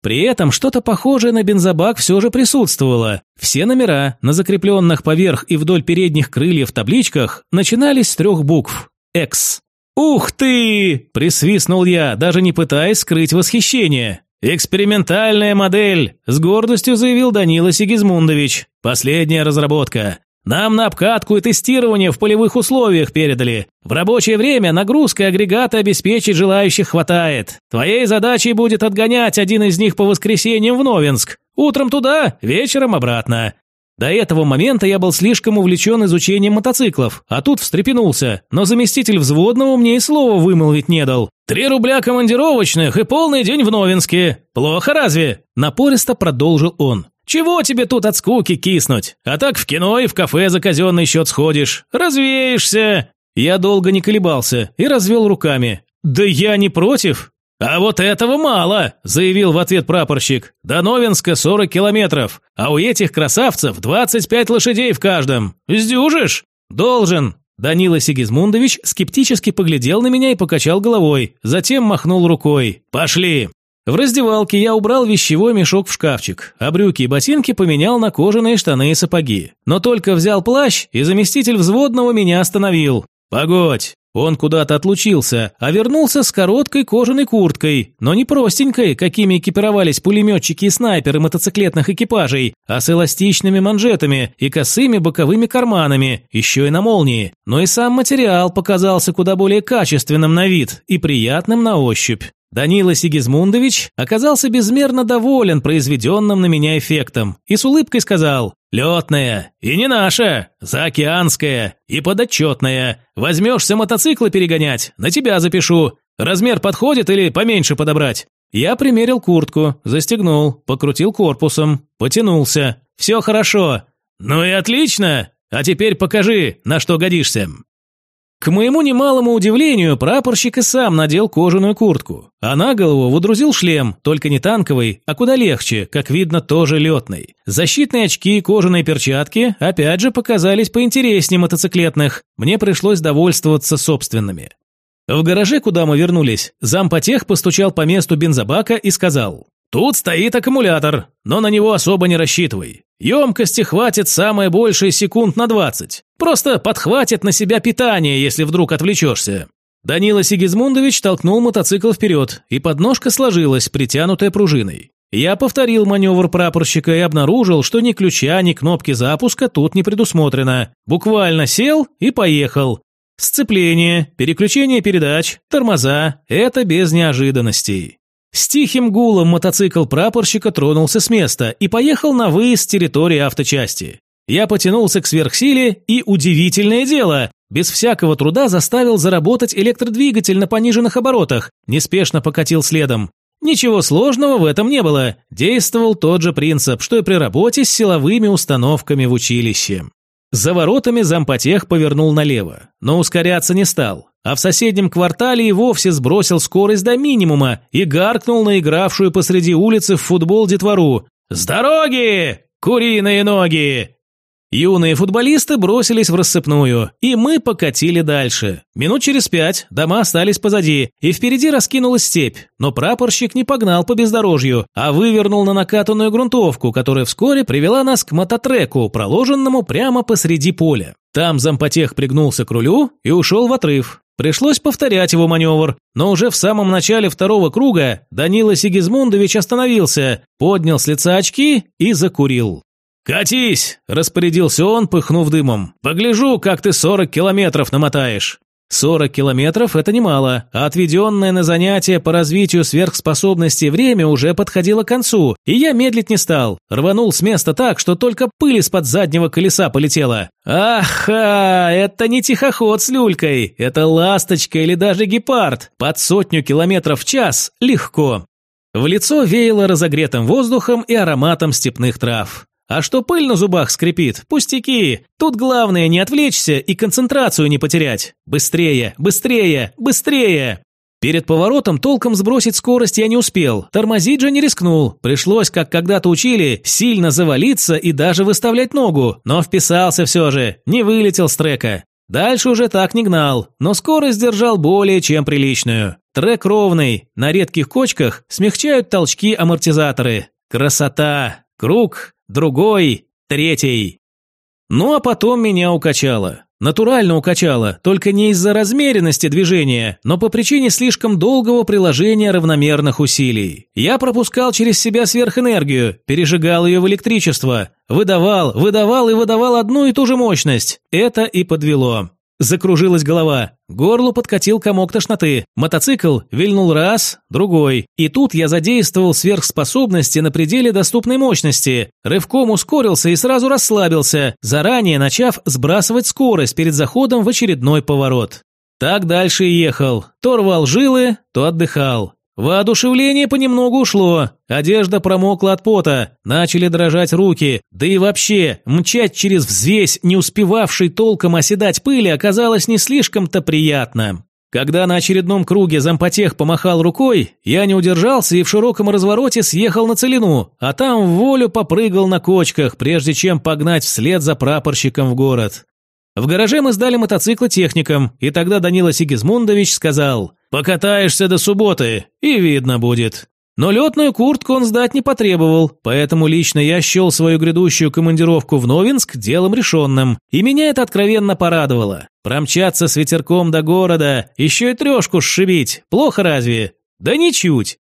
При этом что-то похожее на бензобак все же присутствовало. Все номера на закрепленных поверх и вдоль передних крыльев табличках начинались с трех букв «X». «Ух ты!» – присвистнул я, даже не пытаясь скрыть восхищение. «Экспериментальная модель!» – с гордостью заявил Данила Сигизмундович. «Последняя разработка. Нам на обкатку и тестирование в полевых условиях передали. В рабочее время нагрузкой агрегата обеспечить желающих хватает. Твоей задачей будет отгонять один из них по воскресеньям в Новинск. Утром туда, вечером обратно. До этого момента я был слишком увлечен изучением мотоциклов, а тут встрепенулся, но заместитель взводного мне и слова вымолвить не дал. «Три рубля командировочных и полный день в Новинске. Плохо разве?» Напористо продолжил он. Чего тебе тут от скуки киснуть? А так в кино и в кафе за казенный счет сходишь. Развеешься!» Я долго не колебался и развел руками. «Да я не против!» «А вот этого мало!» – заявил в ответ прапорщик. «До Новинска 40 километров, а у этих красавцев 25 лошадей в каждом. Сдюжишь?» «Должен!» Данила Сигизмундович скептически поглядел на меня и покачал головой, затем махнул рукой. «Пошли!» В раздевалке я убрал вещевой мешок в шкафчик, а брюки и ботинки поменял на кожаные штаны и сапоги. Но только взял плащ, и заместитель взводного меня остановил. «Погодь!» Он куда-то отлучился, а вернулся с короткой кожаной курткой, но не простенькой, какими экипировались пулеметчики и снайперы мотоциклетных экипажей, а с эластичными манжетами и косыми боковыми карманами, еще и на молнии. Но и сам материал показался куда более качественным на вид и приятным на ощупь. Данила Сигизмундович оказался безмерно доволен произведенным на меня эффектом и с улыбкой сказал «Летная, и не наша, заокеанская, и подотчетная. Возьмешься мотоциклы перегонять, на тебя запишу. Размер подходит или поменьше подобрать?» Я примерил куртку, застегнул, покрутил корпусом, потянулся. «Все хорошо». «Ну и отлично! А теперь покажи, на что годишься». К моему немалому удивлению, прапорщик и сам надел кожаную куртку, а на голову водрузил шлем, только не танковый, а куда легче, как видно, тоже летный. Защитные очки и кожаные перчатки, опять же, показались поинтереснее мотоциклетных, мне пришлось довольствоваться собственными. В гараже, куда мы вернулись, зампотех постучал по месту бензобака и сказал Тут стоит аккумулятор, но на него особо не рассчитывай. Емкости хватит самое большее секунд на 20. Просто подхватит на себя питание, если вдруг отвлечешься. Данила Сигизмундович толкнул мотоцикл вперед, и подножка сложилась, притянутая пружиной. Я повторил маневр прапорщика и обнаружил, что ни ключа, ни кнопки запуска тут не предусмотрено. Буквально сел и поехал. Сцепление, переключение передач, тормоза – это без неожиданностей. С тихим гулом мотоцикл прапорщика тронулся с места и поехал на выезд с территории авточасти. Я потянулся к сверхсиле и, удивительное дело, без всякого труда заставил заработать электродвигатель на пониженных оборотах, неспешно покатил следом. Ничего сложного в этом не было, действовал тот же принцип, что и при работе с силовыми установками в училище. За воротами зампотех повернул налево, но ускоряться не стал, а в соседнем квартале и вовсе сбросил скорость до минимума и гаркнул на игравшую посреди улицы в футбол детвору «С дороги! Куриные ноги!» Юные футболисты бросились в рассыпную, и мы покатили дальше. Минут через пять дома остались позади, и впереди раскинулась степь, но прапорщик не погнал по бездорожью, а вывернул на накатанную грунтовку, которая вскоре привела нас к мототреку, проложенному прямо посреди поля. Там зампотех пригнулся к рулю и ушел в отрыв. Пришлось повторять его маневр, но уже в самом начале второго круга Данила Сигизмундович остановился, поднял с лица очки и закурил. «Катись!» – распорядился он, пыхнув дымом. «Погляжу, как ты сорок километров намотаешь». Сорок километров – это немало, а отведенное на занятие по развитию сверхспособностей время уже подходило к концу, и я медлить не стал. Рванул с места так, что только пыль из-под заднего колеса полетела. Аха, это не тихоход с люлькой, это ласточка или даже гепард. Под сотню километров в час – легко. В лицо веяло разогретым воздухом и ароматом степных трав. А что пыль на зубах скрипит? Пустяки. Тут главное не отвлечься и концентрацию не потерять. Быстрее, быстрее, быстрее. Перед поворотом толком сбросить скорость я не успел, тормозить же не рискнул. Пришлось, как когда-то учили, сильно завалиться и даже выставлять ногу, но вписался все же, не вылетел с трека. Дальше уже так не гнал, но скорость держал более чем приличную. Трек ровный, на редких кочках смягчают толчки амортизаторы. Красота! Круг, другой, третий. Ну а потом меня укачало. Натурально укачало, только не из-за размеренности движения, но по причине слишком долгого приложения равномерных усилий. Я пропускал через себя сверхэнергию, пережигал ее в электричество, выдавал, выдавал и выдавал одну и ту же мощность. Это и подвело. Закружилась голова, горлу подкатил комок тошноты, мотоцикл вильнул раз, другой. И тут я задействовал сверхспособности на пределе доступной мощности, рывком ускорился и сразу расслабился, заранее начав сбрасывать скорость перед заходом в очередной поворот. Так дальше и ехал, то рвал жилы, то отдыхал. Воодушевление понемногу ушло, одежда промокла от пота, начали дрожать руки, да и вообще, мчать через взвесь, не успевавший толком оседать пыли, оказалось не слишком-то приятно. Когда на очередном круге зампотех помахал рукой, я не удержался и в широком развороте съехал на целину, а там в волю попрыгал на кочках, прежде чем погнать вслед за прапорщиком в город. В гараже мы сдали мотоциклы техникам, и тогда Данила Сигизмундович сказал «Покатаешься до субботы, и видно будет». Но летную куртку он сдать не потребовал, поэтому лично я счел свою грядущую командировку в Новинск делом решенным, и меня это откровенно порадовало. Промчаться с ветерком до города, еще и трешку сшибить, плохо разве? Да ничуть.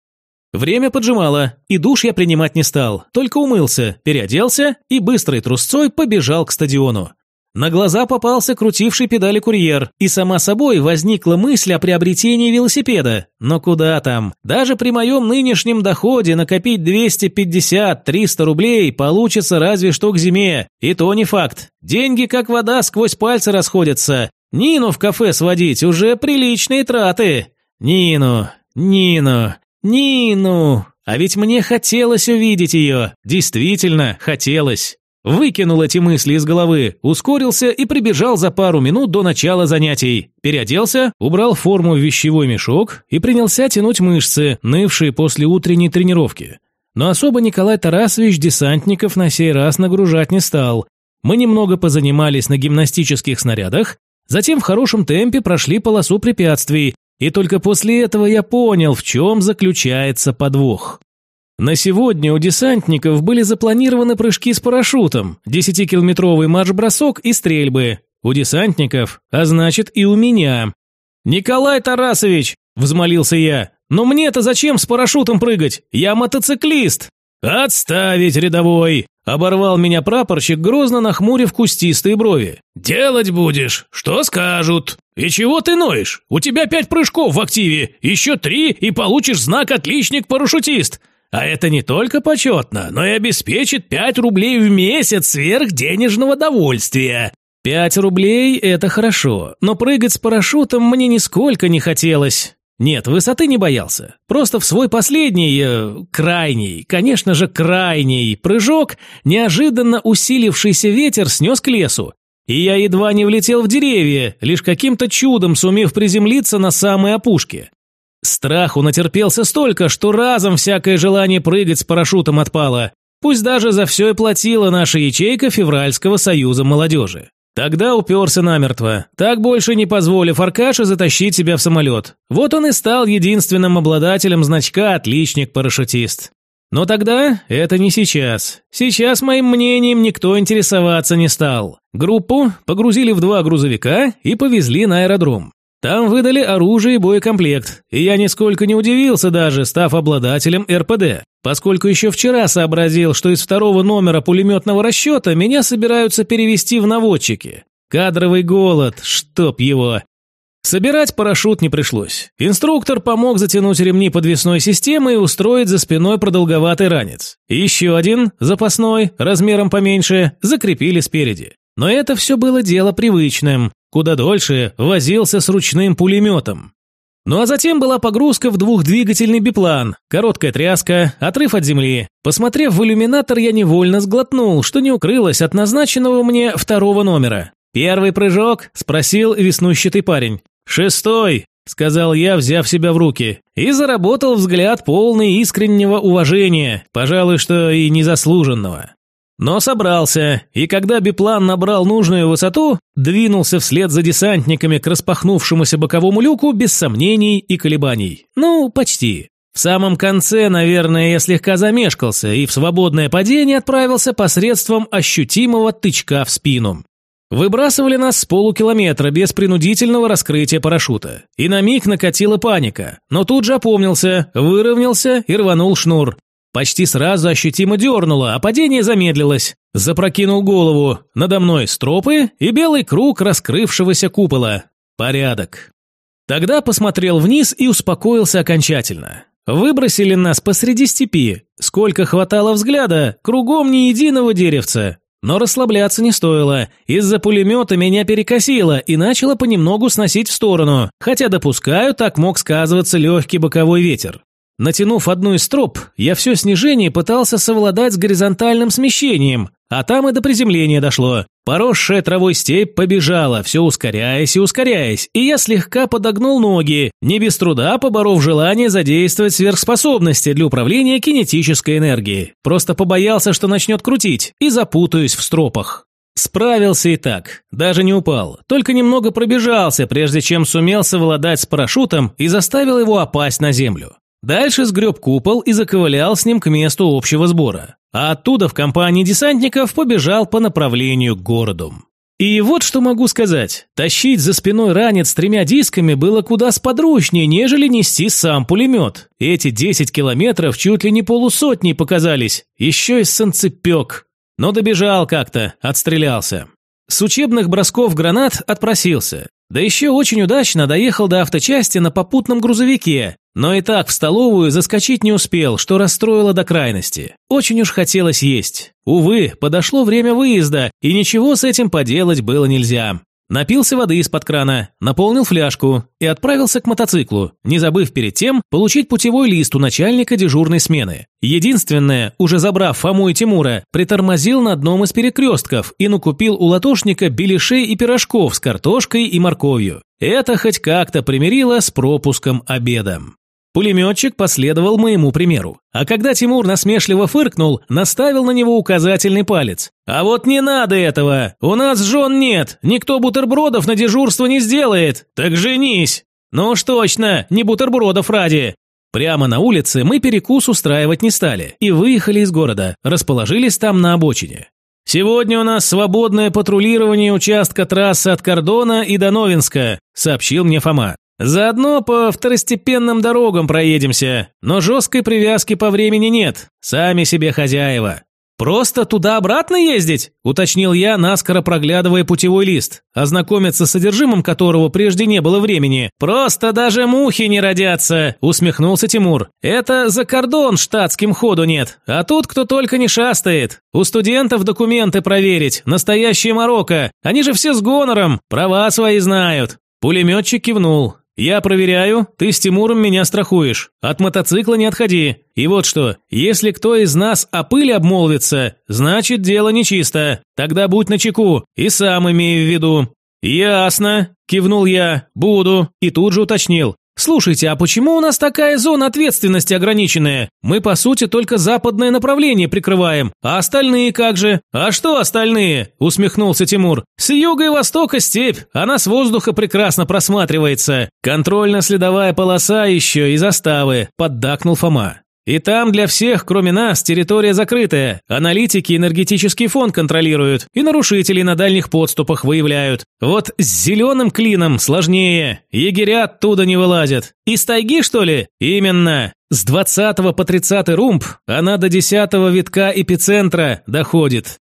Время поджимало, и душ я принимать не стал, только умылся, переоделся и быстрой трусцой побежал к стадиону. На глаза попался крутивший педали курьер, и сама собой возникла мысль о приобретении велосипеда. Но куда там? Даже при моем нынешнем доходе накопить 250-300 рублей получится разве что к зиме. И то не факт. Деньги как вода сквозь пальцы расходятся. Нину в кафе сводить уже приличные траты. Нину, Нину, Нину. А ведь мне хотелось увидеть ее. Действительно, хотелось. Выкинул эти мысли из головы, ускорился и прибежал за пару минут до начала занятий. Переоделся, убрал форму в вещевой мешок и принялся тянуть мышцы, нывшие после утренней тренировки. Но особо Николай Тарасович десантников на сей раз нагружать не стал. Мы немного позанимались на гимнастических снарядах, затем в хорошем темпе прошли полосу препятствий, и только после этого я понял, в чем заключается подвох. На сегодня у десантников были запланированы прыжки с парашютом, 10-километровый марш-бросок и стрельбы. У десантников, а значит и у меня. «Николай Тарасович!» – взмолился я. «Но мне-то зачем с парашютом прыгать? Я мотоциклист!» «Отставить, рядовой!» – оборвал меня прапорщик, грозно нахмурив кустистые брови. «Делать будешь, что скажут. И чего ты ноешь? У тебя пять прыжков в активе, еще три и получишь знак «Отличник-парашютист». А это не только почетно, но и обеспечит 5 рублей в месяц сверхденежного довольствия. 5 рублей – это хорошо, но прыгать с парашютом мне нисколько не хотелось. Нет, высоты не боялся. Просто в свой последний, э, крайний, конечно же, крайний прыжок неожиданно усилившийся ветер снес к лесу. И я едва не влетел в деревья, лишь каким-то чудом сумев приземлиться на самой опушке. Страху натерпелся столько, что разом всякое желание прыгать с парашютом отпало. Пусть даже за все и платила наша ячейка Февральского союза молодежи. Тогда уперся намертво, так больше не позволив Аркаше затащить себя в самолет. Вот он и стал единственным обладателем значка «Отличник-парашютист». Но тогда это не сейчас. Сейчас моим мнением никто интересоваться не стал. Группу погрузили в два грузовика и повезли на аэродром. Там выдали оружие и боекомплект, и я нисколько не удивился даже, став обладателем РПД, поскольку еще вчера сообразил, что из второго номера пулеметного расчета меня собираются перевести в наводчики. Кадровый голод, чтоб его. Собирать парашют не пришлось. Инструктор помог затянуть ремни подвесной системы и устроить за спиной продолговатый ранец. Еще один, запасной, размером поменьше, закрепили спереди. Но это все было дело привычным. Куда дольше возился с ручным пулеметом. Ну а затем была погрузка в двухдвигательный биплан, короткая тряска, отрыв от земли. Посмотрев в иллюминатор, я невольно сглотнул, что не укрылось от назначенного мне второго номера. «Первый прыжок?» – спросил веснущатый парень. «Шестой», – сказал я, взяв себя в руки, и заработал взгляд полный искреннего уважения, пожалуй, что и незаслуженного. Но собрался, и когда биплан набрал нужную высоту, двинулся вслед за десантниками к распахнувшемуся боковому люку без сомнений и колебаний. Ну, почти. В самом конце, наверное, я слегка замешкался и в свободное падение отправился посредством ощутимого тычка в спину. Выбрасывали нас с полукилометра без принудительного раскрытия парашюта. И на миг накатила паника, но тут же опомнился, выровнялся и рванул шнур. Почти сразу ощутимо дернуло, а падение замедлилось. Запрокинул голову. Надо мной стропы и белый круг раскрывшегося купола. Порядок. Тогда посмотрел вниз и успокоился окончательно. Выбросили нас посреди степи. Сколько хватало взгляда, кругом ни единого деревца. Но расслабляться не стоило. Из-за пулемета меня перекосило и начало понемногу сносить в сторону, хотя допускаю, так мог сказываться легкий боковой ветер. Натянув одну из троп, я все снижение пытался совладать с горизонтальным смещением, а там и до приземления дошло. Поросшая травой степь побежала, все ускоряясь и ускоряясь, и я слегка подогнул ноги, не без труда поборов желание задействовать сверхспособности для управления кинетической энергией. Просто побоялся, что начнет крутить, и запутаюсь в стропах. Справился и так, даже не упал, только немного пробежался, прежде чем сумел совладать с парашютом и заставил его опасть на землю. Дальше сгреб купол и заковылял с ним к месту общего сбора. А оттуда в компании десантников побежал по направлению к городу. И вот что могу сказать. Тащить за спиной ранец с тремя дисками было куда сподручнее, нежели нести сам пулемет. Эти 10 километров чуть ли не полусотни показались. Еще и санцепек. Но добежал как-то, отстрелялся. С учебных бросков гранат отпросился. Да еще очень удачно доехал до авточасти на попутном грузовике, но и так в столовую заскочить не успел, что расстроило до крайности. Очень уж хотелось есть. Увы, подошло время выезда, и ничего с этим поделать было нельзя. Напился воды из-под крана, наполнил фляжку и отправился к мотоциклу, не забыв перед тем получить путевой лист у начальника дежурной смены. Единственное, уже забрав Фому и Тимура, притормозил на одном из перекрестков и накупил у латошника беляшей и пирожков с картошкой и морковью. Это хоть как-то примирило с пропуском обедом. Пулеметчик последовал моему примеру. А когда Тимур насмешливо фыркнул, наставил на него указательный палец. «А вот не надо этого! У нас жен нет! Никто бутербродов на дежурство не сделает! Так женись!» «Ну уж точно, не бутербродов ради!» Прямо на улице мы перекус устраивать не стали и выехали из города, расположились там на обочине. «Сегодня у нас свободное патрулирование участка трассы от Кордона и до Новинска», сообщил мне Фома. Заодно по второстепенным дорогам проедемся, но жесткой привязки по времени нет, сами себе хозяева. «Просто туда-обратно ездить?» – уточнил я, наскоро проглядывая путевой лист, ознакомиться с содержимым которого прежде не было времени. «Просто даже мухи не родятся!» – усмехнулся Тимур. «Это за кордон штатским ходу нет, а тут кто только не шастает. У студентов документы проверить, настоящие Марокко, они же все с гонором, права свои знают». Пулеметчик кивнул. «Я проверяю, ты с Тимуром меня страхуешь. От мотоцикла не отходи. И вот что, если кто из нас о пыли обмолвится, значит дело нечисто. Тогда будь начеку и сам имею в виду». «Ясно», – кивнул я, – «буду». И тут же уточнил. Слушайте, а почему у нас такая зона ответственности ограниченная? Мы, по сути, только западное направление прикрываем. А остальные как же? А что остальные? Усмехнулся Тимур. С юга и востока степь, она с воздуха прекрасно просматривается. Контрольно-следовая полоса еще и заставы, поддакнул Фома. И там для всех, кроме нас, территория закрытая. Аналитики энергетический фон контролируют и нарушителей на дальних подступах выявляют. Вот с зеленым клином сложнее. Егеря оттуда не вылазят. Из тайги, что ли? Именно. С 20 по 30 румб она до 10 витка эпицентра доходит.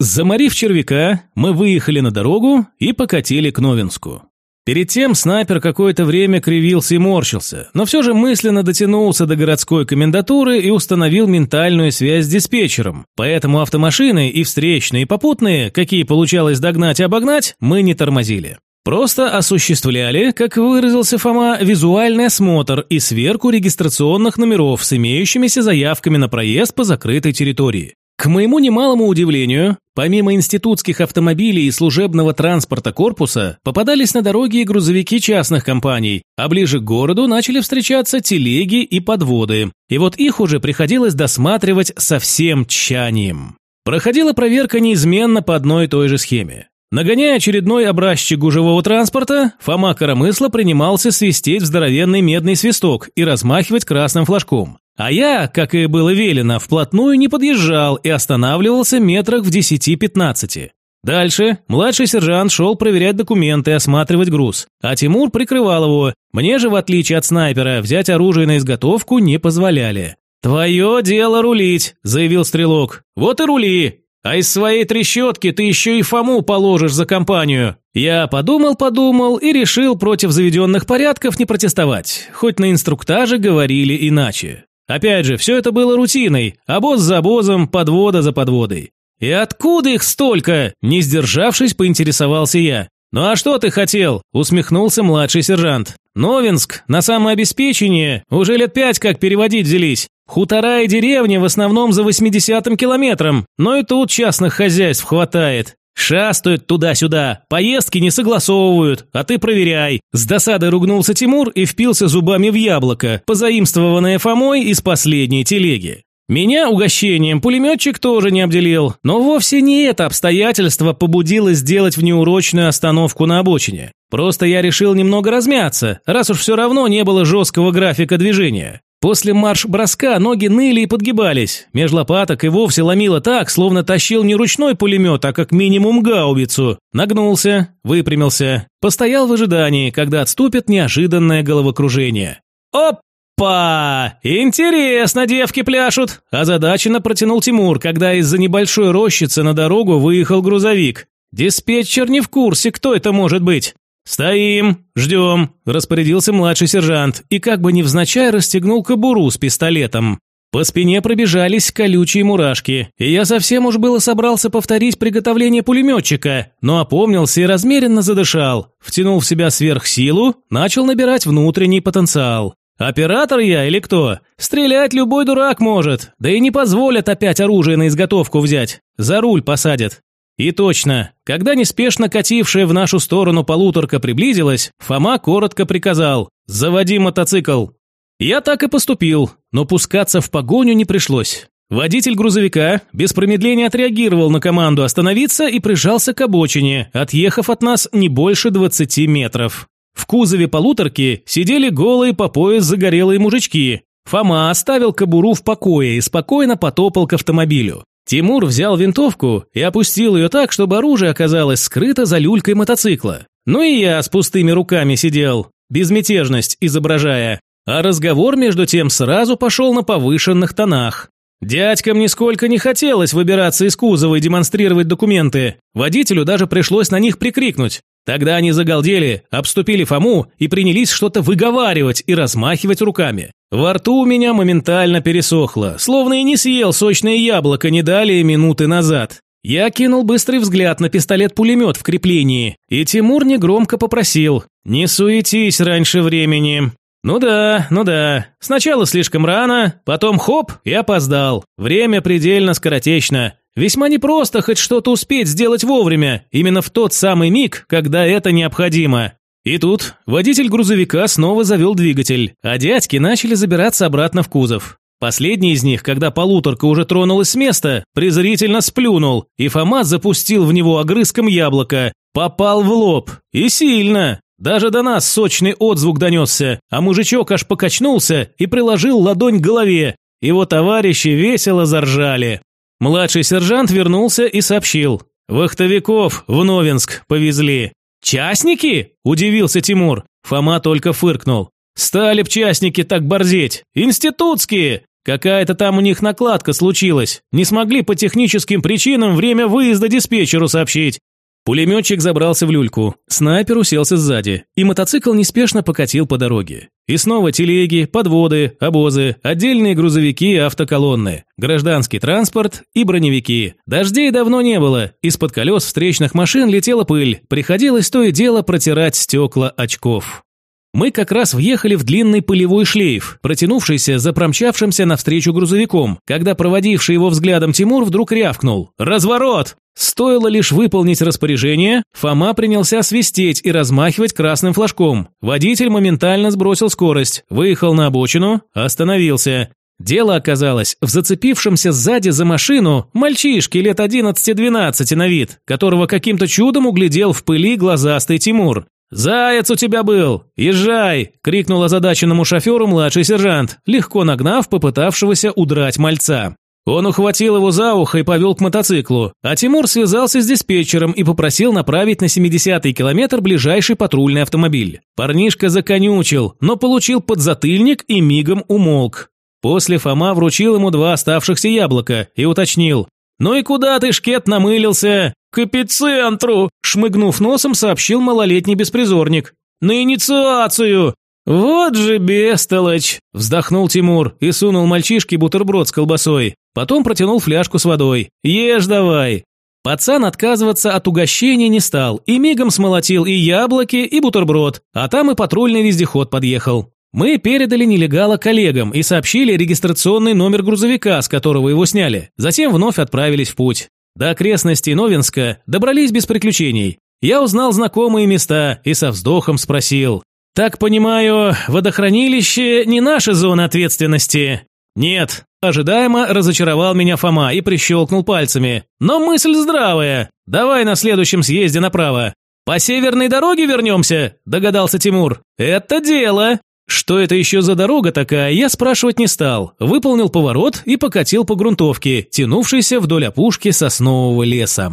Заморив червяка, мы выехали на дорогу и покатили к Новинску. Перед тем снайпер какое-то время кривился и морщился, но все же мысленно дотянулся до городской комендатуры и установил ментальную связь с диспетчером. Поэтому автомашины и встречные, и попутные, какие получалось догнать и обогнать, мы не тормозили. Просто осуществляли, как выразился Фома, визуальный осмотр и сверку регистрационных номеров с имеющимися заявками на проезд по закрытой территории. К моему немалому удивлению, помимо институтских автомобилей и служебного транспорта корпуса, попадались на дороге и грузовики частных компаний, а ближе к городу начали встречаться телеги и подводы. И вот их уже приходилось досматривать со всем тщанием. Проходила проверка неизменно по одной и той же схеме. Нагоняя очередной образчик гужевого транспорта, Фома Коромысла принимался свистеть в здоровенный медный свисток и размахивать красным флажком. А я, как и было велено, вплотную не подъезжал и останавливался метрах в 10-15. Дальше младший сержант шел проверять документы и осматривать груз, а Тимур прикрывал его. Мне же, в отличие от снайпера, взять оружие на изготовку не позволяли. «Твое дело рулить», – заявил стрелок. «Вот и рули. А из своей трещотки ты еще и Фому положишь за компанию». Я подумал-подумал и решил против заведенных порядков не протестовать, хоть на инструктаже говорили иначе. Опять же, все это было рутиной, обоз за обозом, подвода за подводой. «И откуда их столько?» – не сдержавшись, поинтересовался я. «Ну а что ты хотел?» – усмехнулся младший сержант. «Новинск, на самообеспечение, уже лет пять как переводить взялись. Хутора и деревни в основном за 80-м километром, но и тут частных хозяйств хватает. Шастают туда-сюда, поездки не согласовывают, а ты проверяй. С досадой ругнулся Тимур и впился зубами в яблоко, позаимствованное Фомой из последней телеги. Меня угощением пулеметчик тоже не обделил, но вовсе не это обстоятельство побудило сделать внеурочную остановку на обочине. Просто я решил немного размяться, раз уж все равно не было жесткого графика движения. После марш-броска ноги ныли и подгибались. Меж лопаток и вовсе ломило так, словно тащил не ручной пулемет, а как минимум гаубицу. Нагнулся, выпрямился. Постоял в ожидании, когда отступит неожиданное головокружение. «Опа! Интересно девки пляшут!» Озадаченно протянул Тимур, когда из-за небольшой рощицы на дорогу выехал грузовик. Диспетчер не в курсе, кто это может быть. «Стоим, ждем», – распорядился младший сержант и как бы невзначай расстегнул кобуру с пистолетом. По спине пробежались колючие мурашки, и я совсем уж было собрался повторить приготовление пулеметчика, но опомнился и размеренно задышал, втянул в себя сверхсилу, начал набирать внутренний потенциал. Оператор я или кто? Стрелять любой дурак может, да и не позволят опять оружие на изготовку взять. За руль посадят. И точно, когда неспешно катившая в нашу сторону полуторка приблизилась, Фома коротко приказал «Заводи мотоцикл». Я так и поступил, но пускаться в погоню не пришлось. Водитель грузовика без промедления отреагировал на команду остановиться и прижался к обочине, отъехав от нас не больше 20 метров. В кузове полуторки сидели голые по пояс загорелые мужички. Фома оставил кобуру в покое и спокойно потопал к автомобилю. Тимур взял винтовку и опустил ее так, чтобы оружие оказалось скрыто за люлькой мотоцикла. Ну и я с пустыми руками сидел, безмятежность изображая. А разговор между тем сразу пошел на повышенных тонах. Дядькам нисколько не хотелось выбираться из кузова и демонстрировать документы. Водителю даже пришлось на них прикрикнуть. Тогда они загалдели, обступили Фому и принялись что-то выговаривать и размахивать руками. Во рту у меня моментально пересохло, словно и не съел сочное яблоко не далее минуты назад. Я кинул быстрый взгляд на пистолет-пулемет в креплении, и Тимур негромко попросил «Не суетись раньше времени». «Ну да, ну да. Сначала слишком рано, потом хоп, и опоздал. Время предельно скоротечно. Весьма непросто хоть что-то успеть сделать вовремя, именно в тот самый миг, когда это необходимо. И тут водитель грузовика снова завел двигатель, а дядьки начали забираться обратно в кузов. Последний из них, когда полуторка уже тронулась с места, презрительно сплюнул, и Фома запустил в него огрызком яблоко. Попал в лоб. И сильно. Даже до нас сочный отзвук донесся, а мужичок аж покачнулся и приложил ладонь к голове. Его товарищи весело заржали. Младший сержант вернулся и сообщил. «Вахтовиков в Новинск повезли». «Частники?» – удивился Тимур. Фома только фыркнул. «Стали б частники так борзеть! Институтские! Какая-то там у них накладка случилась. Не смогли по техническим причинам время выезда диспетчеру сообщить. Пулеметчик забрался в люльку, снайпер уселся сзади, и мотоцикл неспешно покатил по дороге. И снова телеги, подводы, обозы, отдельные грузовики и автоколонны, гражданский транспорт и броневики. Дождей давно не было, из-под колес встречных машин летела пыль, приходилось то и дело протирать стекла очков. Мы как раз въехали в длинный пылевой шлейф, протянувшийся за промчавшимся навстречу грузовиком, когда проводивший его взглядом Тимур вдруг рявкнул «Разворот!». Стоило лишь выполнить распоряжение, Фома принялся свистеть и размахивать красным флажком. Водитель моментально сбросил скорость, выехал на обочину, остановился. Дело оказалось в зацепившемся сзади за машину мальчишке лет 11-12 на вид, которого каким-то чудом углядел в пыли глазастый Тимур. «Заяц у тебя был! Езжай!» – крикнул озадаченному шоферу младший сержант, легко нагнав попытавшегося удрать мальца. Он ухватил его за ухо и повел к мотоциклу, а Тимур связался с диспетчером и попросил направить на 70-й километр ближайший патрульный автомобиль. Парнишка законючил, но получил подзатыльник и мигом умолк. После Фома вручил ему два оставшихся яблока и уточнил. «Ну и куда ты, шкет, намылился?» «К эпицентру!» – шмыгнув носом, сообщил малолетний беспризорник. «На инициацию!» «Вот же бестолочь!» – вздохнул Тимур и сунул мальчишке бутерброд с колбасой. Потом протянул фляжку с водой. «Ешь давай!» Пацан отказываться от угощения не стал и мигом смолотил и яблоки, и бутерброд, а там и патрульный вездеход подъехал. Мы передали нелегала коллегам и сообщили регистрационный номер грузовика, с которого его сняли. Затем вновь отправились в путь. До окрестностей Новинска добрались без приключений. Я узнал знакомые места и со вздохом спросил. «Так понимаю, водохранилище не наша зона ответственности?» «Нет», – ожидаемо разочаровал меня Фома и прищелкнул пальцами. «Но мысль здравая. Давай на следующем съезде направо». «По северной дороге вернемся?» – догадался Тимур. «Это дело!» Что это еще за дорога такая, я спрашивать не стал. Выполнил поворот и покатил по грунтовке, тянувшейся вдоль опушки соснового леса.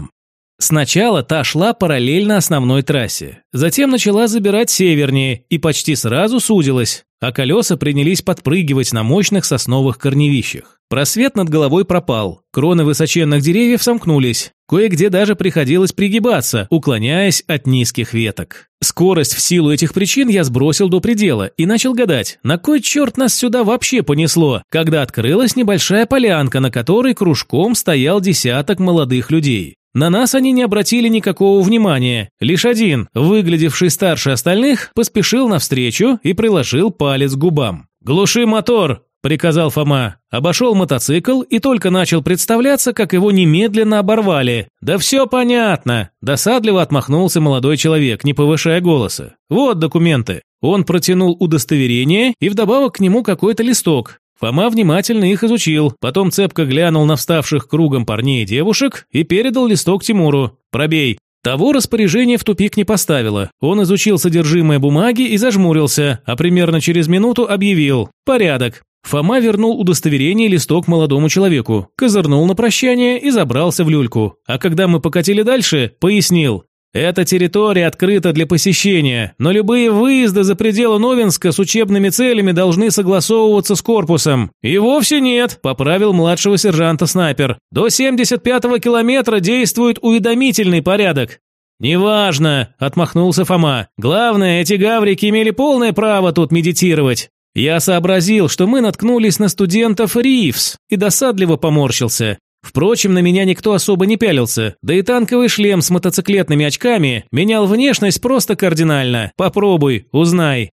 Сначала та шла параллельно основной трассе, затем начала забирать севернее и почти сразу сузилась, а колеса принялись подпрыгивать на мощных сосновых корневищах. Просвет над головой пропал, кроны высоченных деревьев сомкнулись, кое-где даже приходилось пригибаться, уклоняясь от низких веток. Скорость в силу этих причин я сбросил до предела и начал гадать, на кой черт нас сюда вообще понесло, когда открылась небольшая полянка, на которой кружком стоял десяток молодых людей. На нас они не обратили никакого внимания. Лишь один, выглядевший старше остальных, поспешил навстречу и приложил палец к губам. «Глуши мотор!» – приказал Фома. Обошел мотоцикл и только начал представляться, как его немедленно оборвали. «Да все понятно!» – досадливо отмахнулся молодой человек, не повышая голоса. «Вот документы». Он протянул удостоверение и вдобавок к нему какой-то листок. Фома внимательно их изучил, потом цепко глянул на вставших кругом парней и девушек и передал листок Тимуру. «Пробей». Того распоряжение в тупик не поставило. Он изучил содержимое бумаги и зажмурился, а примерно через минуту объявил «Порядок». Фома вернул удостоверение и листок молодому человеку, козырнул на прощание и забрался в люльку. А когда мы покатили дальше, пояснил эта территория открыта для посещения, но любые выезды за пределы Новинска с учебными целями должны согласовываться с корпусом. И вовсе нет, поправил младшего сержанта снайпер. До 75-го километра действует уведомительный порядок. «Неважно», – отмахнулся Фома. «Главное, эти гаврики имели полное право тут медитировать. Я сообразил, что мы наткнулись на студентов РИФС и досадливо поморщился. Впрочем, на меня никто особо не пялился, да и танковый шлем с мотоциклетными очками менял внешность просто кардинально. Попробуй, узнай.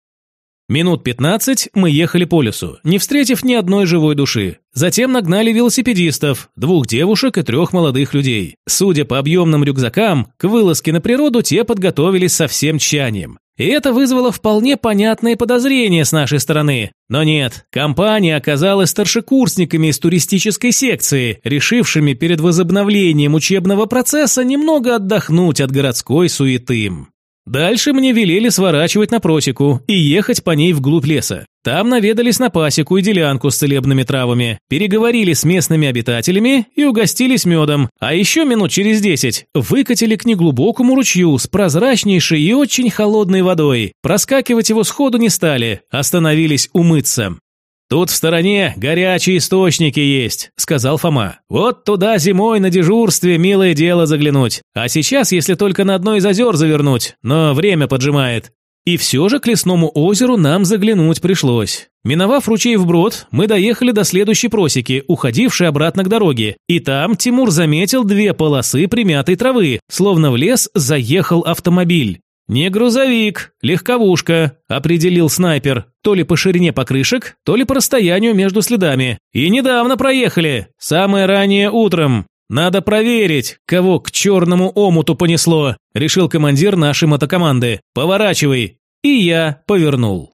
Минут 15 мы ехали по лесу, не встретив ни одной живой души. Затем нагнали велосипедистов, двух девушек и трех молодых людей. Судя по объемным рюкзакам, к вылазке на природу те подготовились со всем тщанием. И это вызвало вполне понятные подозрения с нашей стороны. Но нет, компания оказалась старшекурсниками из туристической секции, решившими перед возобновлением учебного процесса немного отдохнуть от городской суеты. Дальше мне велели сворачивать на просеку и ехать по ней вглубь леса. Там наведались на пасеку и делянку с целебными травами, переговорили с местными обитателями и угостились медом, а еще минут через десять выкатили к неглубокому ручью с прозрачнейшей и очень холодной водой. Проскакивать его сходу не стали, остановились умыться. «Тут в стороне горячие источники есть», – сказал Фома. «Вот туда зимой на дежурстве милое дело заглянуть. А сейчас, если только на одно из озер завернуть, но время поджимает». И все же к лесному озеру нам заглянуть пришлось. Миновав ручей вброд, мы доехали до следующей просеки, уходившей обратно к дороге. И там Тимур заметил две полосы примятой травы, словно в лес заехал автомобиль. «Не грузовик, легковушка», – определил снайпер. То ли по ширине покрышек, то ли по расстоянию между следами. И недавно проехали, самое раннее утром. Надо проверить, кого к черному омуту понесло, решил командир нашей мотокоманды. Поворачивай. И я повернул.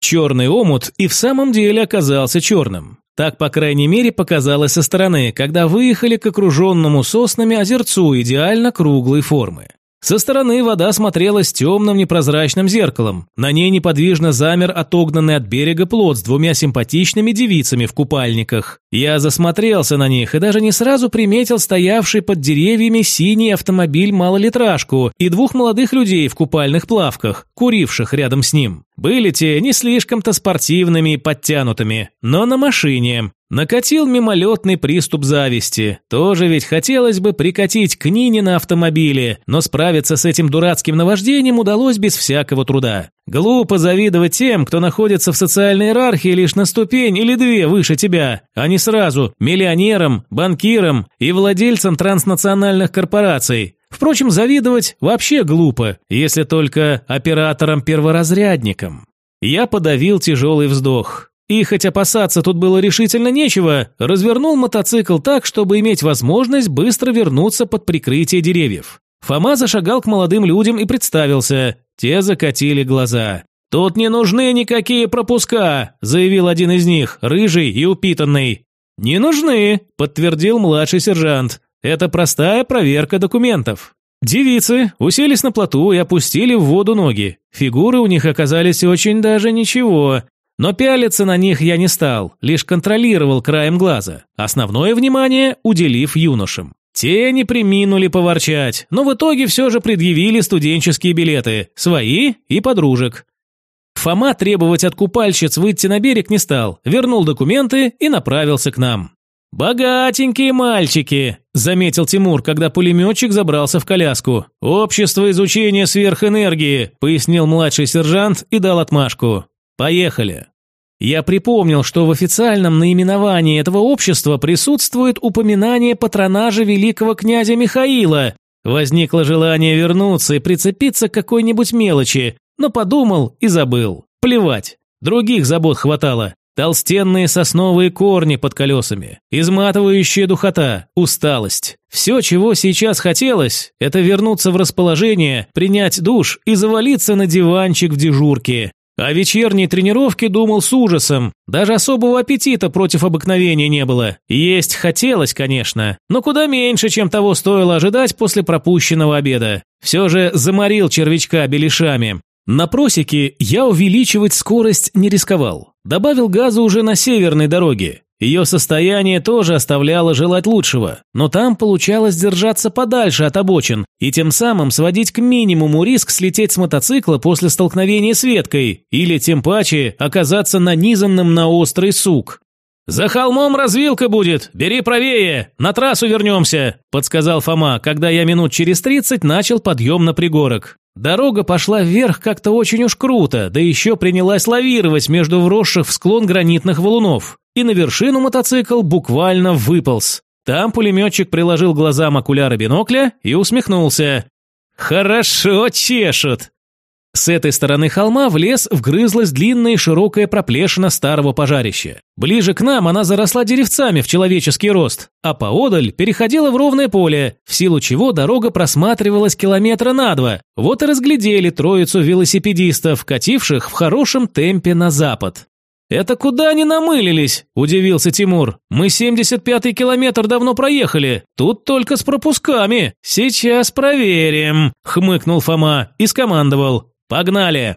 Черный омут и в самом деле оказался черным. Так, по крайней мере, показалось со стороны, когда выехали к окруженному соснами озерцу идеально круглой формы. Со стороны вода смотрелась темным непрозрачным зеркалом. На ней неподвижно замер отогнанный от берега плот с двумя симпатичными девицами в купальниках. Я засмотрелся на них и даже не сразу приметил стоявший под деревьями синий автомобиль-малолитражку и двух молодых людей в купальных плавках, куривших рядом с ним. Были те не слишком-то спортивными и подтянутыми, но на машине. Накатил мимолетный приступ зависти. Тоже ведь хотелось бы прикатить к Нине на автомобиле, но справиться с этим дурацким наваждением удалось без всякого труда. Глупо завидовать тем, кто находится в социальной иерархии лишь на ступень или две выше тебя, а не сразу миллионерам, банкирам и владельцам транснациональных корпораций. Впрочем, завидовать вообще глупо, если только операторам-перворазрядникам. Я подавил тяжелый вздох. И хоть опасаться тут было решительно нечего, развернул мотоцикл так, чтобы иметь возможность быстро вернуться под прикрытие деревьев. Фома зашагал к молодым людям и представился. Те закатили глаза. «Тут не нужны никакие пропуска», – заявил один из них, рыжий и упитанный. «Не нужны», – подтвердил младший сержант. Это простая проверка документов. Девицы уселись на плоту и опустили в воду ноги. Фигуры у них оказались очень даже ничего. Но пялиться на них я не стал, лишь контролировал краем глаза, основное внимание уделив юношам. Те не приминули поворчать, но в итоге все же предъявили студенческие билеты, свои и подружек. Фома требовать от купальщиц выйти на берег не стал, вернул документы и направился к нам. «Богатенькие мальчики», – заметил Тимур, когда пулеметчик забрался в коляску. «Общество изучения сверхэнергии», – пояснил младший сержант и дал отмашку. «Поехали». Я припомнил, что в официальном наименовании этого общества присутствует упоминание патронажа великого князя Михаила. Возникло желание вернуться и прицепиться к какой-нибудь мелочи, но подумал и забыл. Плевать, других забот хватало. Толстенные сосновые корни под колесами, изматывающая духота, усталость. Все, чего сейчас хотелось, это вернуться в расположение, принять душ и завалиться на диванчик в дежурке. О вечерней тренировке думал с ужасом. Даже особого аппетита против обыкновения не было. Есть хотелось, конечно, но куда меньше, чем того стоило ожидать после пропущенного обеда. Все же заморил червячка беляшами. На просеке я увеличивать скорость не рисковал. Добавил газа уже на северной дороге. Ее состояние тоже оставляло желать лучшего, но там получалось держаться подальше от обочин и тем самым сводить к минимуму риск слететь с мотоцикла после столкновения с веткой или тем паче оказаться нанизанным на острый сук. «За холмом развилка будет, бери правее, на трассу вернемся», – подсказал Фома, когда я минут через тридцать начал подъем на пригорок. Дорога пошла вверх как-то очень уж круто, да еще принялась лавировать между вросших в склон гранитных валунов. И на вершину мотоцикл буквально выполз. Там пулеметчик приложил глазам окуляры бинокля и усмехнулся. «Хорошо чешут!» С этой стороны холма в лес вгрызлась длинная и широкая проплешина старого пожарища. Ближе к нам она заросла деревцами в человеческий рост, а поодаль переходила в ровное поле, в силу чего дорога просматривалась километра на два. Вот и разглядели троицу велосипедистов, кативших в хорошем темпе на запад. «Это куда они намылились?» – удивился Тимур. «Мы 75-й километр давно проехали. Тут только с пропусками. Сейчас проверим», – хмыкнул Фома и скомандовал. Погнали!»